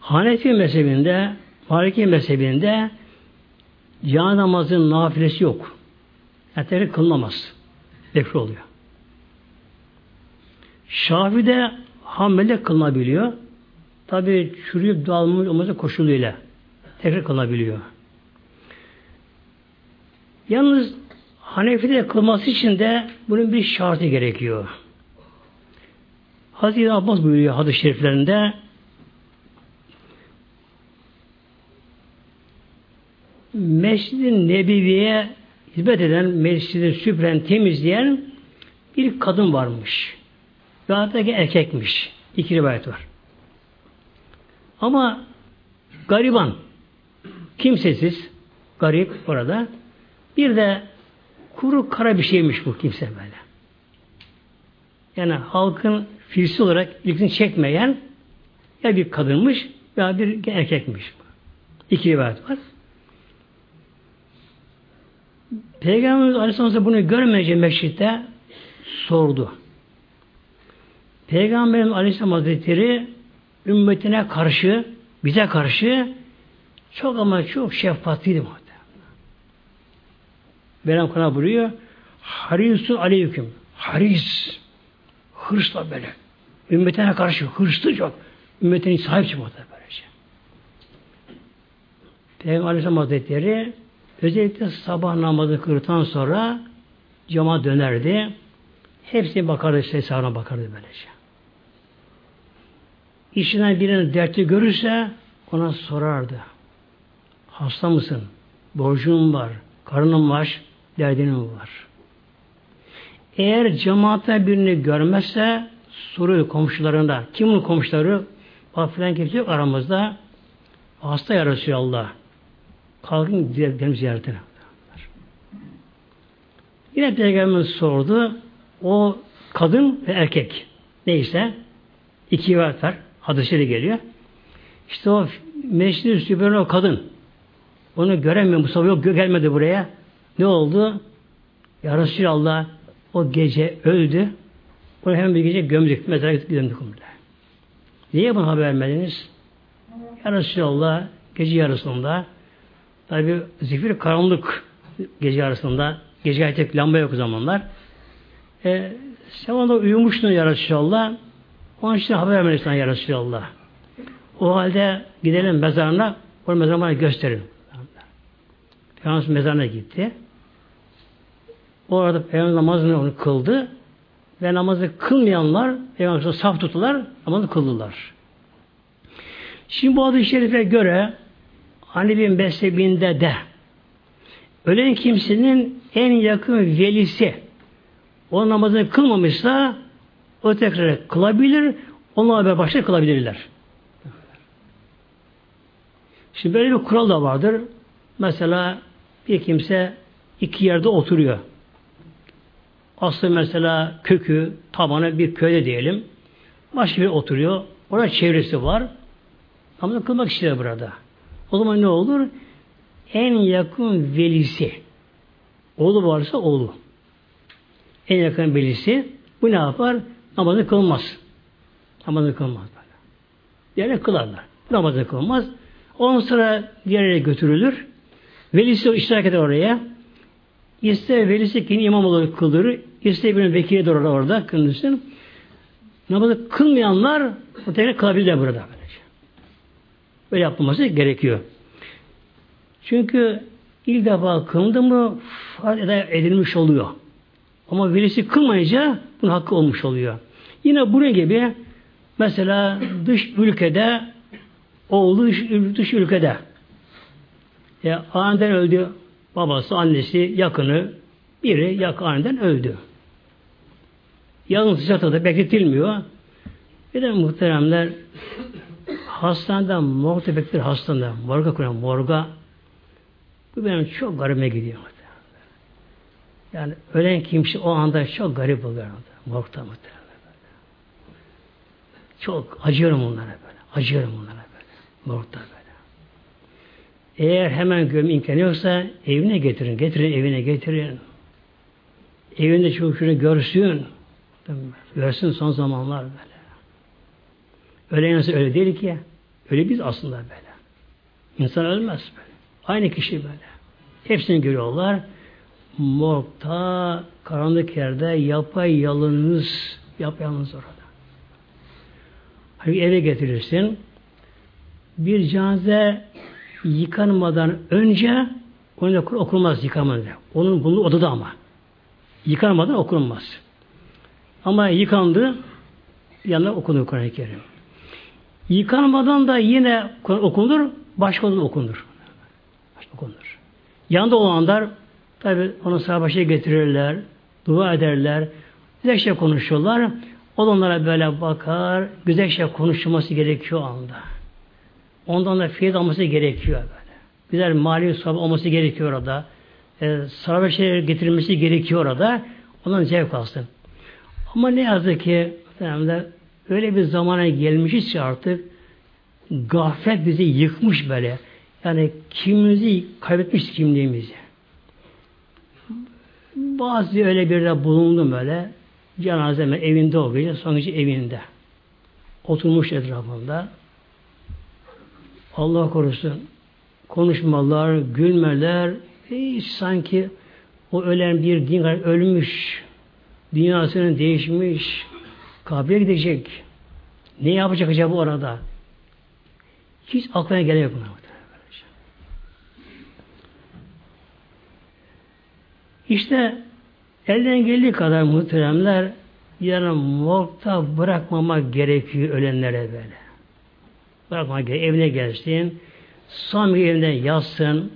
Hanefi mezhebinde, Maliki mezhebinde cenaze namazının nafilesi yok. Yani kılınamaz. Bekir oluyor. Şafi'de hamile kılınabiliyor. Tabi çürüyüp dağılmış olması koşuluyla tekrar kılabiliyor. Yalnız Hanefi'de kılması için de bunun bir şartı gerekiyor. Hazreti Abbas buyuruyor hadis-i şeriflerinde Mescid-i Nebevi'ye hizmet eden, mescidi süpüren, temizleyen bir kadın varmış. Ve hatta erkekmiş. İki rivayet var. Ama gariban, kimsesiz, garip orada. Bir de kuru kara bir şeymiş bu kimse böyle. Yani halkın filsi olarak ilgisini çekmeyen ya bir kadınmış ya bir erkekmiş. İki rivayet var. Peygamberimiz Aleyhisselam bunu görmeyince meşritte sordu. Peygamberimiz Aleyhisselam Hazretleri ümmetine karşı, bize karşı çok ama çok şefkatliydi muhtemelen. Benim kana buyuruyor. Harisu aleyküm. Haris. Hırsla böyle. Ümmetine karşı hırslı çok. Ümmetine sahip çıkmadı böylece. Peygamber Aleyhisselam Hazretleri özellikle sabah namazı kırdıktan sonra cama dönerdi. Hepsi bakardı, hesabına bakardı böylece. İşinden birinin dertli görürse ona sorardı. Hasta mısın? Borcun var, karnın var, derdinin var. Eğer cemaatte birini görmezse soruyor komşularında. Kim bu komşuları? Bak filan kimse yok aramızda. Hasta ya Resulallah. Kalkın gidelim ziyaretine. Yine Peygamberimiz sordu. O kadın ve erkek neyse iki var Hadisleri geliyor. İşte o Meşri Sübyan o kadın. Onu göremiyor. Mustafa yok gelmedi buraya. Ne oldu? Ya Resulallah o gece öldü. Onu hemen bir gece gömdük. Mezara gömdük onu. Niye bunu haber vermediniz? Ya Resulallah gece yarısında tabi zifir karanlık gece yarısında gece ayet lamba yok o zamanlar. E, sen onda uyumuştun ya Resulallah. Onun için haber vermeli sana ya Resulallah. O halde gidelim mezarına, o mezarına gösterin. Peygamber mezarına gitti. Orada Peygamber namazını onu kıldı ve namazı kılmayanlar Peygamber saf tuttular, namazı kıldılar. Şimdi bu adı şerife göre hani bir mezhebinde de ölen kimsenin en yakın velisi o namazını kılmamışsa o tekrar kılabilir, onunla beraber başta kılabilirler. Şimdi böyle bir kural da vardır. Mesela bir kimse iki yerde oturuyor. Aslı mesela kökü, tabanı bir köyde diyelim. Başka bir oturuyor. Orada çevresi var. Ama kılmak istiyor burada. O zaman ne olur? En yakın velisi. Oğlu varsa oğlu. En yakın velisi bu ne yapar? namazı kılmaz. Namazı kılmaz. Diğerine kılarlar. Namazı kılmaz. Ondan sonra diğer yere götürülür. Velisi iştirak eder oraya. İster velisi kim imam olarak kıldırır, ister bir vekili doğru orada kıldırsın. Namazı kılmayanlar o tekrar kılabilirler burada. Böyle yapılması gerekiyor. Çünkü ilk defa kıldı mı farz edilmiş oluyor. Ama velisi kılmayınca bunun hakkı olmuş oluyor. Yine buraya gibi mesela dış ülkede oğlu dış, ülkede ya aniden öldü babası, annesi, yakını biri yakın öldü. Yalın sıcakta da bekletilmiyor. Bir de muhteremler hastaneden morga bekler hastanede. Morga kuran morga bu benim çok garime gidiyor. Yani ölen kimse o anda çok garip oluyor. Morgda. Çok acıyorum onlara böyle. Acıyorum onlara böyle. Morgda böyle. Eğer hemen göm imkanı yoksa evine getirin. Getirin evine getirin. Evinde çocuğunu görsün. Görsün son zamanlar böyle. Öyle nasıl öyle değil ki. Öyle biz aslında böyle. İnsan ölmez böyle. Aynı kişi böyle. Hepsini görüyorlar. Morgda, karanlık yerde yapay yalınız, yapayalnız orada. Hani eve getirirsin. Bir cenaze yıkanmadan önce onu da okunmaz yıkamadan. Onun bulunduğu odada ama. Yıkanmadan okunmaz. Ama yıkandı yanına okunur Kur'an-ı Kerim. Yıkanmadan da yine okunur, başka odada okunur. Başka okunur. Yanında olanlar tabi onu sağa başa getirirler, dua ederler, güzel şey konuşuyorlar. O onlara böyle bakar, güzel şey konuşulması gerekiyor anda. Ondan da fiyat alması gerekiyor böyle. Güzel mali sohbet olması gerekiyor orada. E, sarı şeyler getirilmesi gerekiyor orada. Ondan zevk alsın. Ama ne yazık ki öyle bir zamana gelmişiz ki artık gaflet bizi yıkmış böyle. Yani kimliğimizi kaybetmiş kimliğimizi. Bazı öyle bir de bulundum böyle. Cenazeme evinde oluyor. Sonucu evinde. Oturmuş etrafında. Allah korusun. Konuşmalar, gülmeler, hiç sanki o ölen bir din ölmüş, dünyasının değişmiş, kabre gidecek. Ne yapacak acaba orada? Hiç aklına gelmiyor buna. İşte elden geldiği kadar muhteremler yarın morgda bırakmamak gerekiyor ölenlere böyle. Bırakmamak gerekiyor. Evine gelsin. Son evinde yatsın.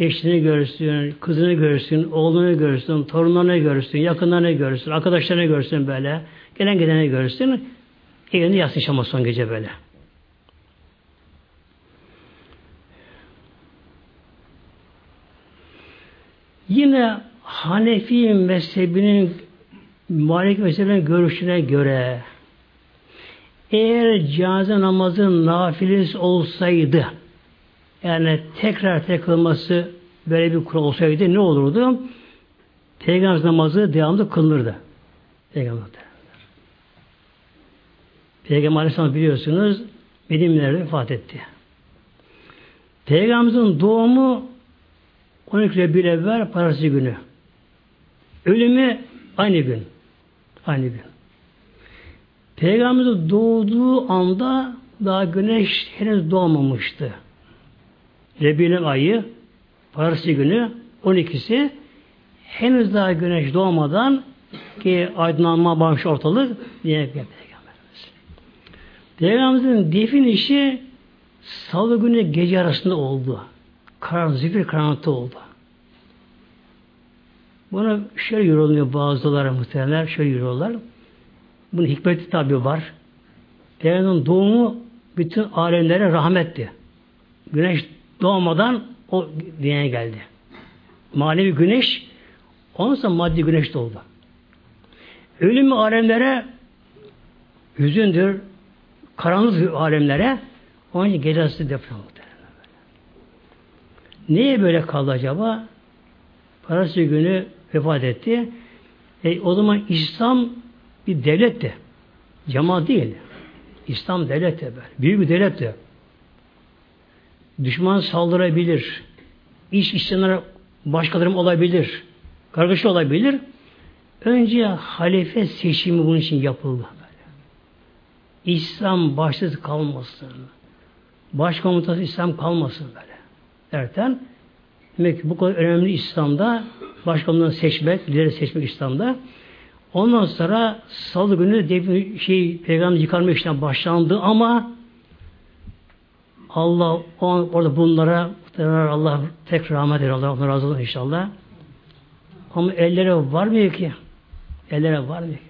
Eşini görsün, kızını görsün, oğlunu görsün, torunlarını görsün, yakınlarını görsün, arkadaşlarını görsün böyle. Gelen gideni görsün. Evinde yatsın şama son gece böyle. Yine Hanefi mezhebinin Malik mezhebinin görüşüne göre eğer cenaze namazı nafilesi olsaydı yani tekrar tekrar kılması böyle bir kural olsaydı ne olurdu? Peygamber namazı devamlı kılınırdı. Peygamber Peygamber Aleyhisselam biliyorsunuz Medine'lerde vefat etti. Peygamberimizin doğumu 12 Rebül evvel parası günü. Ölümü aynı gün. Aynı gün. Peygamberimizin doğduğu anda daha güneş henüz doğmamıştı. Rebine ayı Parası günü 12'si henüz daha güneş doğmadan ki aydınlanma başlamış ortalık diye Peygamberimiz. Peygamberimizin defin işi salı günü gece arasında oldu. Karan, zifir karanlıkta oldu. Buna şöyle yoruluyor bazıları muhtemelen şöyle yoruluyorlar. Bunun hikmeti tabi var. Peygamberin doğumu bütün alemlere rahmetti. Güneş doğmadan o dünyaya geldi. Manevi güneş ondan maddi güneş doğdu. Ölüm alemlere hüzündür, karanlık alemlere onun için deprem oldu. Niye böyle kaldı acaba? Parası günü vefat etti. E, o zaman İslam bir devletti. Cemaat değil. İslam devleti böyle. Büyük bir devletti. Düşman saldırabilir. İş işlemler başkalarım olabilir. Kargaşa olabilir. Önce halife seçimi bunun için yapıldı. İslam başsız kalmasın. Başkomutası İslam kalmasın böyle. Derken demek ki bu kadar önemli İslam'da başkomutanı seçmek, lideri seçmek İslam'da. Ondan sonra salı günü şey, peygamber yıkarma işlem başlandı ama Allah on, orada bunlara Allah tek rahmet eder. Allah onlara razı olsun inşallah. Ama ellere varmıyor ki. Ellere varmıyor ki.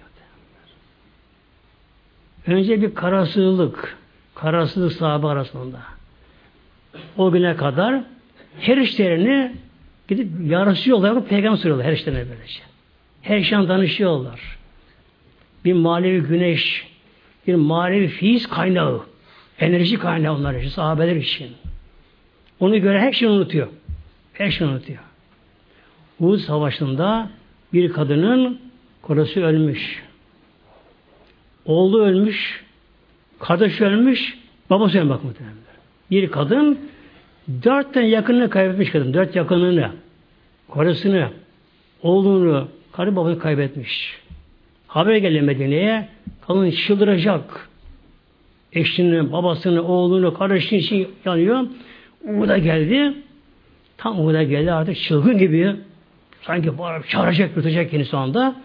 Önce bir karasızlık. Karasızlık sahabe arasında. O güne kadar her işlerini gidip yarışıyorlar. Peygamber soruyorlar her işlerine böylece. Her şeyden danışıyorlar. Bir manevi güneş, bir manevi fiiz kaynağı, enerji kaynağı onlar için, sahabeler için. Onu göre her şeyi unutuyor. Her şeyi unutuyor. Uhud Savaşı'nda bir kadının kocası ölmüş. Oğlu ölmüş, kardeş ölmüş, babası ölmüş bak muhtemelen. Bir kadın dört tane yakınını kaybetmiş kadın. Dört yakınını, karısını, oğlunu, karı babasını kaybetmiş. Haber geliyor Medine'ye. Kadın çıldıracak. Eşini, babasını, oğlunu, kardeşini için yanıyor. Uğur'a geldi. Tam Uğur'a geldi artık çılgın gibi. Sanki bağırıp çağıracak, yutacak kendisi anda.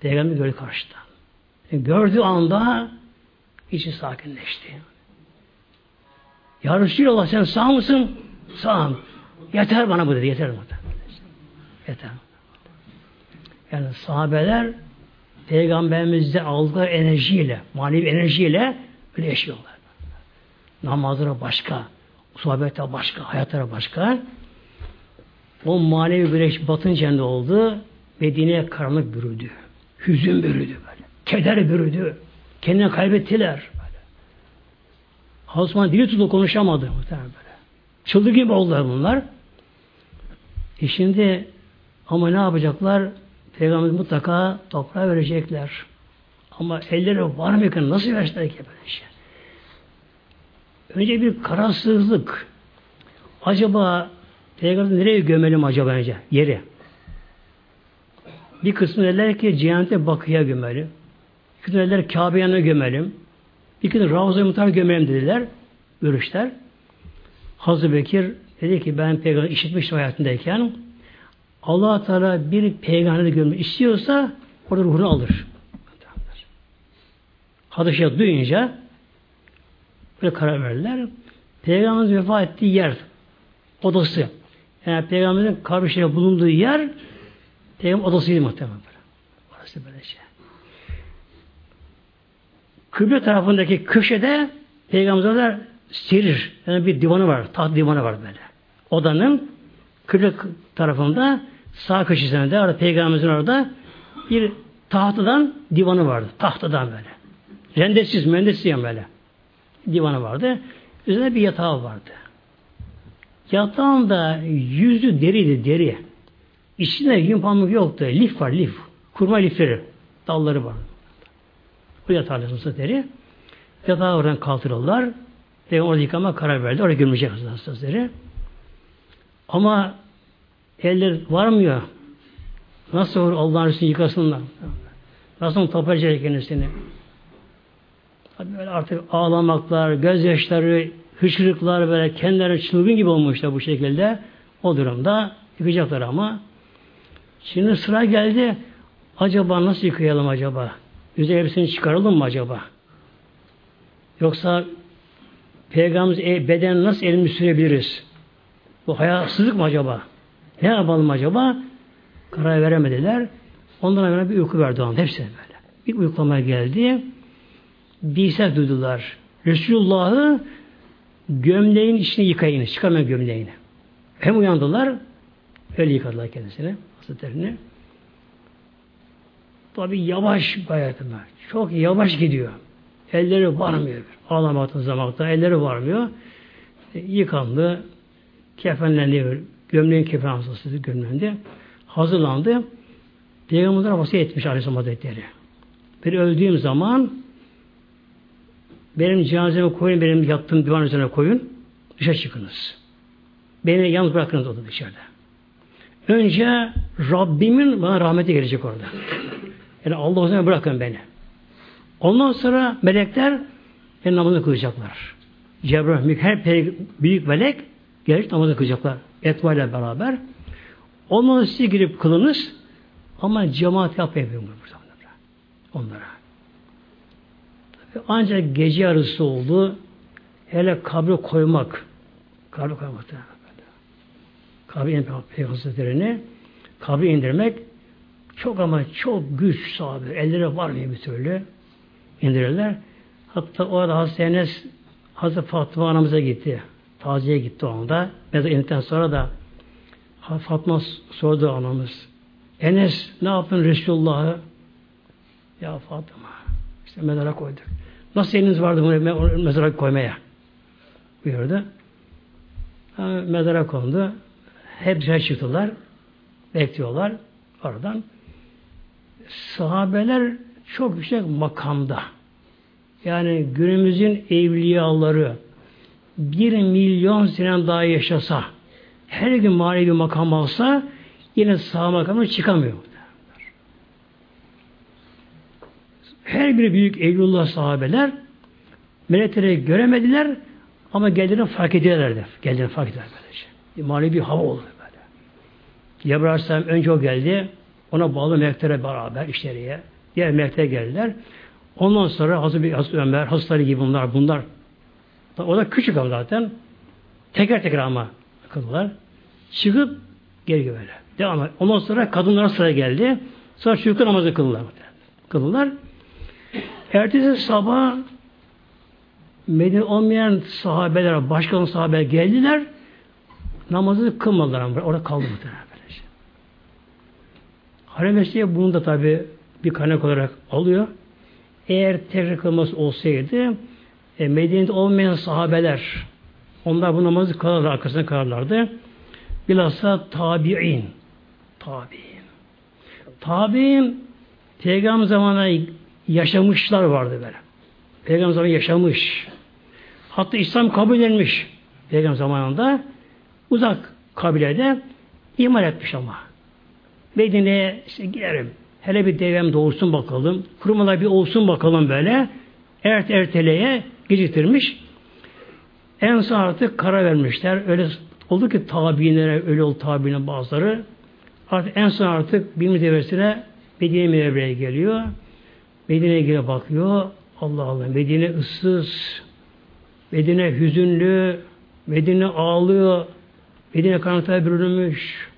Peygamber gördü karşıda. Gördüğü anda içi sakinleşti. Ya Resulallah sen sağ mısın? Sağım. Yeter bana bu dedi. Yeter bana. Yeter. Yani sahabeler Peygamberimizden aldığı enerjiyle, manevi enerjiyle öyle yaşıyorlar. Namazları başka, sohbete başka, hayatlara başka. O manevi güneş batınca ne oldu? Medine'ye karanlık bürüdü. Hüzün bürüdü böyle. Keder bürüdü. Kendini kaybettiler. Böyle. Osman dili tutulu konuşamadı muhtemelen böyle. Çıldır gibi oldular bunlar. E şimdi ama ne yapacaklar? Peygamber mutlaka toprağa verecekler. Ama elleri var mı ki nasıl verecekler ki böyle şey? Önce bir kararsızlık. Acaba Peygamber nereye gömelim acaba önce? Yeri. Bir kısmı derler ki cehennete bakıya gömelim. Bir kısmı derler Kabe yanına gömelim. Bir kısmı Ravza-i gömelim dediler. Görüşler. Hazreti Bekir dedi ki ben peygamber işitmiştim hayatındayken allah Teala bir peygamberi görmek istiyorsa orada ruhunu alır. Hadis-i duyunca böyle karar verirler. Peygamberimiz vefat ettiği yer odası. Yani Peygamberin kabirleri bulunduğu yer Peygamber odasıydı muhtemelen. Orası böyle şey. Kıble tarafındaki köşede Peygamberler serir. Yani bir divanı var. Taht divanı var böyle. Odanın kıble tarafında sağ köşesinde orada Peygamberimizin orada bir tahtadan divanı vardı. Tahtadan böyle. Rendesiz, mühendesiz yani böyle. Divanı vardı. Üzerinde bir yatağı vardı. Yatağın da yüzü deriydi, deri. İçinde yün pamuk yoktu. Lif var, lif. Kurma lifleri. Dalları var. Bu yatağın deri. Yatağı oradan kaldırırlar. Ve orada yıkama karar verdi. Oraya gömülecek hastaları. Ama eller varmıyor. Nasıl olur Allah'ın üstünü yıkasınlar? Nasıl toplayacak kendisini? Böyle artık ağlamaklar, gözyaşları, hıçkırıklar böyle kendileri çılgın gibi olmuşlar bu şekilde. O durumda yıkayacaklar ama. Şimdi sıra geldi. Acaba nasıl yıkayalım acaba? Yüzey hepsini çıkaralım mı acaba? Yoksa Peygamberimiz beden nasıl elimi sürebiliriz? Bu hayasızlık mı acaba? Ne yapalım acaba? Karar veremediler. Onlara göre bir uyku verdi onun. Hepsi böyle. Bir uykulama geldi. Bir ses duydular. Resulullah'ı gömleğin içine yıkayınız. Çıkarmayın gömleğini. Hem uyandılar, öyle yıkadılar kendisini, hasretlerini. Tabi yavaş gayet Çok yavaş gidiyor. Elleri varmıyor. Ağlamaktan zamakta elleri varmıyor. E, yıkandı, kefenlendi, gömleğin kefen hastası gömlendi. Hazırlandı. Peygamberler vasiyet etmiş Aleyhisselam Hazretleri. Ben öldüğüm zaman benim cenazemi koyun, benim yattığım divan üzerine koyun, dışarı çıkınız. Beni yalnız bırakınız orada dışarıda. Önce Rabbimin bana rahmeti gelecek orada. Yani Allah üzerine bırakın beni. Ondan sonra melekler benim namazını kılacaklar. Cebrail, her büyük melek gelecek namazını kılacaklar. Etva ile beraber. Ondan siz girip kılınız ama cemaat yapmayın. Onlara. Ancak gece yarısı oldu. Hele kabri koymak. Kabri koymak. Kabri indirmek Peygamber kabri indirmek çok ama çok güç sahibi. Elleri var mı bir türlü? indirirler. Hatta o arada Hazreti Enes Hazreti Fatma anamıza gitti. Taziye gitti onda. Mezar indikten sonra da Fatma sordu anamız. Enes ne yaptın Resulullah'ı? Ya Fatıma işte mezara koyduk. Nasıl eliniz vardı bunu mezara koymaya? Buyurdu. Mezara kondu. Hep dışarı çıktılar. Bekliyorlar. Oradan sahabeler çok yüksek makamda. Yani günümüzün evliyaları bir milyon sene daha yaşasa her gün manevi makam alsa yine sağ makamı çıkamıyor. Her biri büyük evlullah sahabeler melekleri göremediler ama geldiğini fark ediyorlardı. Geldiğini fark ediyorlar böylece. Manevi bir hava oldu böyle. Cebrail Aleyhisselam önce o geldi. Ona bağlı meleklere beraber işleriye. Diğer melekler geldiler. Ondan sonra Hazreti, Hazreti Ömer, Hazreti gibi bunlar, bunlar. O da küçük ama zaten. Teker teker ama kıldılar. Çıkıp geri böyle. Devam et. Ondan sonra kadınlara sıra geldi. Sonra çocuklar namazı kıldılar. Kıldılar. Ertesi sabah Medine olmayan sahabeler, başka sahabeler geldiler. Namazı kılmadılar ama orada kaldı muhtemelen. Harem Mesleği bunu da tabi bir kaynak olarak alıyor. Eğer tekrar kılması olsaydı e, Medine'de olmayan sahabeler onlar bu namazı kılarlar, arkasına kılarlardı. Bilhassa tabi'in. Tabi'in. Tabi'in Peygamber zamanında yaşamışlar vardı böyle. Peygamber zamanında yaşamış. Hatta İslam kabul edilmiş. Peygamber zamanında uzak kabilede iman etmiş ama. Medine'ye işte giderim. Hele bir devem doğursun bakalım. Kurmalar bir olsun bakalım böyle. Ert erteleye geciktirmiş. En son artık karar vermişler. Öyle oldu ki tabinlere, öyle oldu tabine bazıları. Artık en son artık bir devresine Medine geliyor. Medine'ye gire bakıyor. Allah Allah. Medine ıssız. Medine hüzünlü. Medine ağlıyor. Medine karanlığa bürünmüş.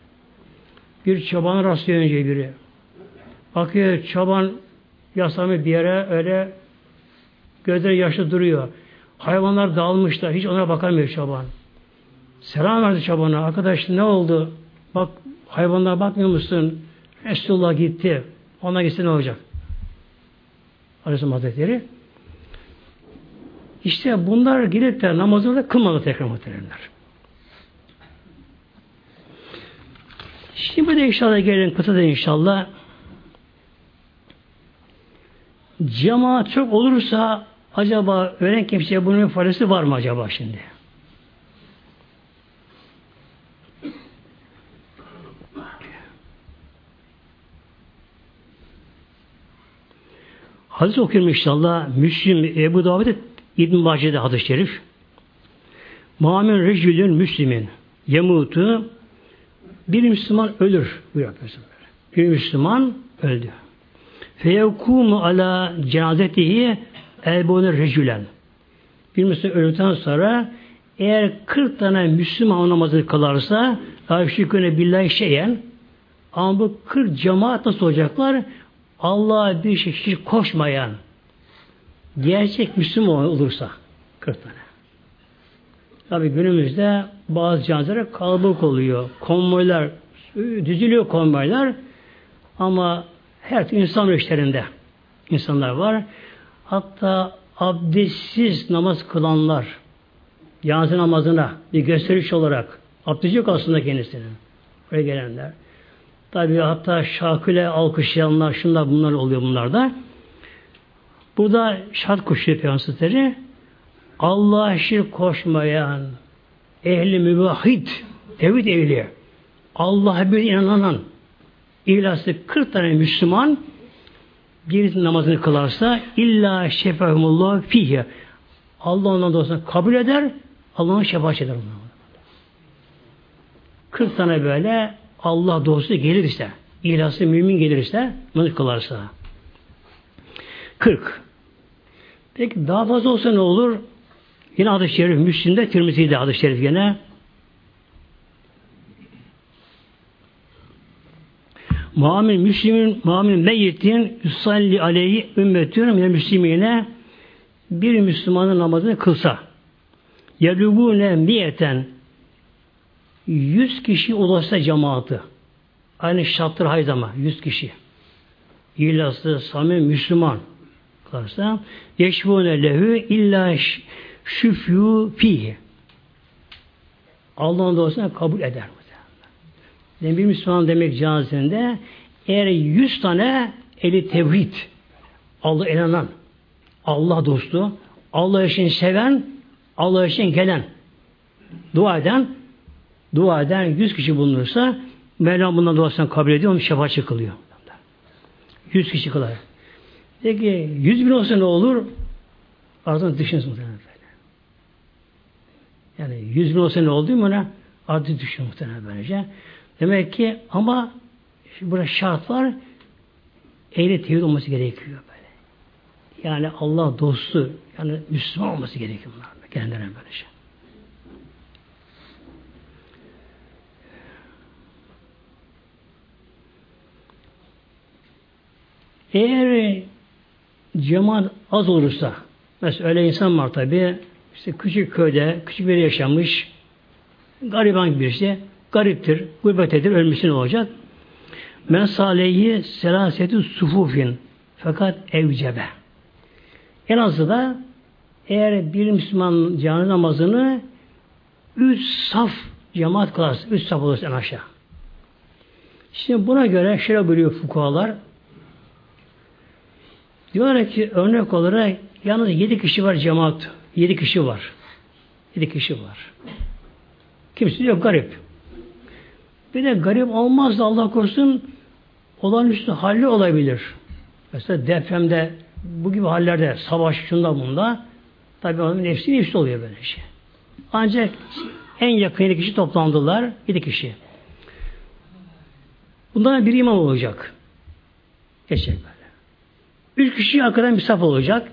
Bir çoban rastlıyor önce biri. Bakıyor çoban yaslanmış bir yere öyle gözleri yaşlı duruyor. Hayvanlar dağılmışlar. Hiç onlara bakamıyor çoban. Selam verdi çobana. Arkadaş ne oldu? Bak hayvanlara bakmıyor musun? Resulullah gitti. Ona gitse ne olacak? Aleyhisselam Hazretleri. İşte bunlar girip de namazını da kılmadı tekrar muhteremler. Şimdi de inşallah gelin kıtada inşallah cemaat çok olursa acaba ölen kimseye bunun faydası var mı acaba şimdi? Hadis okuyorum inşallah. Müslim, Ebu Davud'da İbn Mace'de hadis-i şerif. Muhammed rejülün müslimin yemutu bir Müslüman ölür. Buyuruyor Bir Müslüman öldü. Feyevkumu ala cenazetihi elbune recülen. Bir Müslüman öldükten sonra eğer 40 tane Müslüman namazı kılarsa şükürne billahi şeyen ama bu 40 cemaat nasıl olacaklar? Allah'a bir şey koşmayan gerçek Müslüman olursa 40 tane. Tabi günümüzde bazı cenazeler kalabalık oluyor. Konvoylar düzülüyor konvoylar ama her insan işlerinde insanlar var. Hatta abdestsiz namaz kılanlar cenaze namazına bir gösteriş olarak abdest yok aslında kendisinin. Oraya gelenler. Tabi hatta şakile alkışlayanlar şunlar bunlar oluyor bunlarda. Burada şart koşuyor Peygamber Allah'a şirk koşmayan, ehli mübahid, tevhid ehli, Allah'a bir inanan, ilası 40 tane Müslüman bir namazını kılarsa illa şefahumullah fihi. Allah ondan dolayısıyla kabul eder, Allah ona şefaat eder. 40 tane böyle Allah dostu gelir işte. İlası mümin gelir işte. Namaz kılarsa. 40. Peki daha fazla olsa ne olur? Yine adı şerif Müslim'de, Tirmizi'de adı şerif yine. Muamil Müslümin, muamil meyyitin yusalli aleyhi ümmetün ya müslimine bir Müslümanın namazını kılsa yelubune miyeten yüz kişi ulaşsa cemaati. Aynı şarttır hayzama yüz kişi. İlası samim Müslüman. Kılarsa yeşvune lehü illa şüfyu fihi Allah'ın doğrusuna kabul eder. Yani bir Müslüman demek cazinde eğer yüz tane eli tevhid Allah inanan Allah dostu Allah için seven Allah için gelen dua eden dua eden yüz kişi bulunursa Mevlam bundan duasını kabul ediyor, onun şefaat çıkılıyor. Yüz kişi kılar. Peki yüz bin olsa ne olur? Ardından düşünsün muhtemelen böyle. Yani yüz bin olsa ne oldu mu ona? Ardından düşün muhtemelen böylece. Demek ki ama burada şart var. Ehli tevhid olması gerekiyor böyle. Yani Allah dostu, yani Müslüman olması gerekiyor bunlar. Kendilerine böyle şey. Eğer cemaat az olursa, mesela öyle insan var tabi, işte küçük köyde, küçük bir yaşamış, gariban birisi, gariptir, gurbettedir, ölmüşsün olacak. Men saleyi selaseti sufufin fakat evcebe. En azı da eğer bir Müslüman canı namazını üç saf cemaat kılarsa, üç saf olursa en aşağı. Şimdi buna göre şöyle buyuruyor fukahalar. Diyorlar ki örnek olarak yalnız yedi kişi var cemaat. Yedi kişi var. Yedi kişi var. Kimse yok garip. Bir de garip olmaz da Allah korusun olağanüstü halli olabilir. Mesela depremde bu gibi hallerde savaş şunda bunda tabi onun nefsi nefsi oluyor böyle şey. Ancak en yakın yedi kişi toplandılar. Yedi kişi. Bundan bir imam olacak. Geçecek. Üç kişi arkadan bir saf olacak.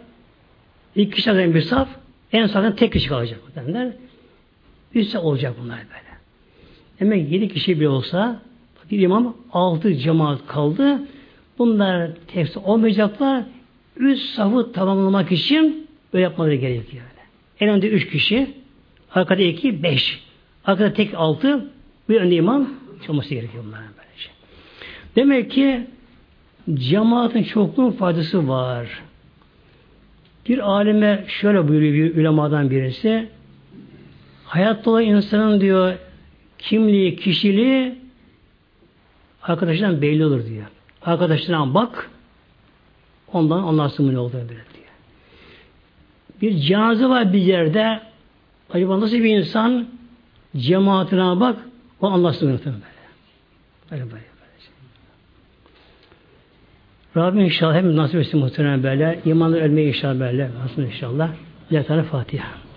İki kişi arkadan bir saf. En saftan tek kişi kalacak. Derler. Üç saf olacak bunlar böyle. Demek yedi kişi bir olsa bir imam altı cemaat kaldı. Bunlar tefsir olmayacaklar. Üç safı tamamlamak için böyle yapmaları gerekiyor. En önde üç kişi, arkada iki, beş. Arkada tek altı, bir önde imam olması gerekiyor bunların böylece. Demek ki cemaatin çokluğun faydası var. Bir alime şöyle buyuruyor bir ulemadan birisi. Hayatta olan insanın diyor kimliği, kişiliği arkadaşından belli olur diyor. Arkadaşlarına bak ondan anlarsın ne olduğunu böyle diyor. Bir cenaze var bir yerde acaba nasıl bir insan cemaatine bak o anlarsın böyle. Böyle böyle. böyle. Rabbim inşallah hem nasip etsin muhtemelen böyle. İmanla ölmeyi inşallah böyle. Nasıl inşallah. Bir tane Fatiha.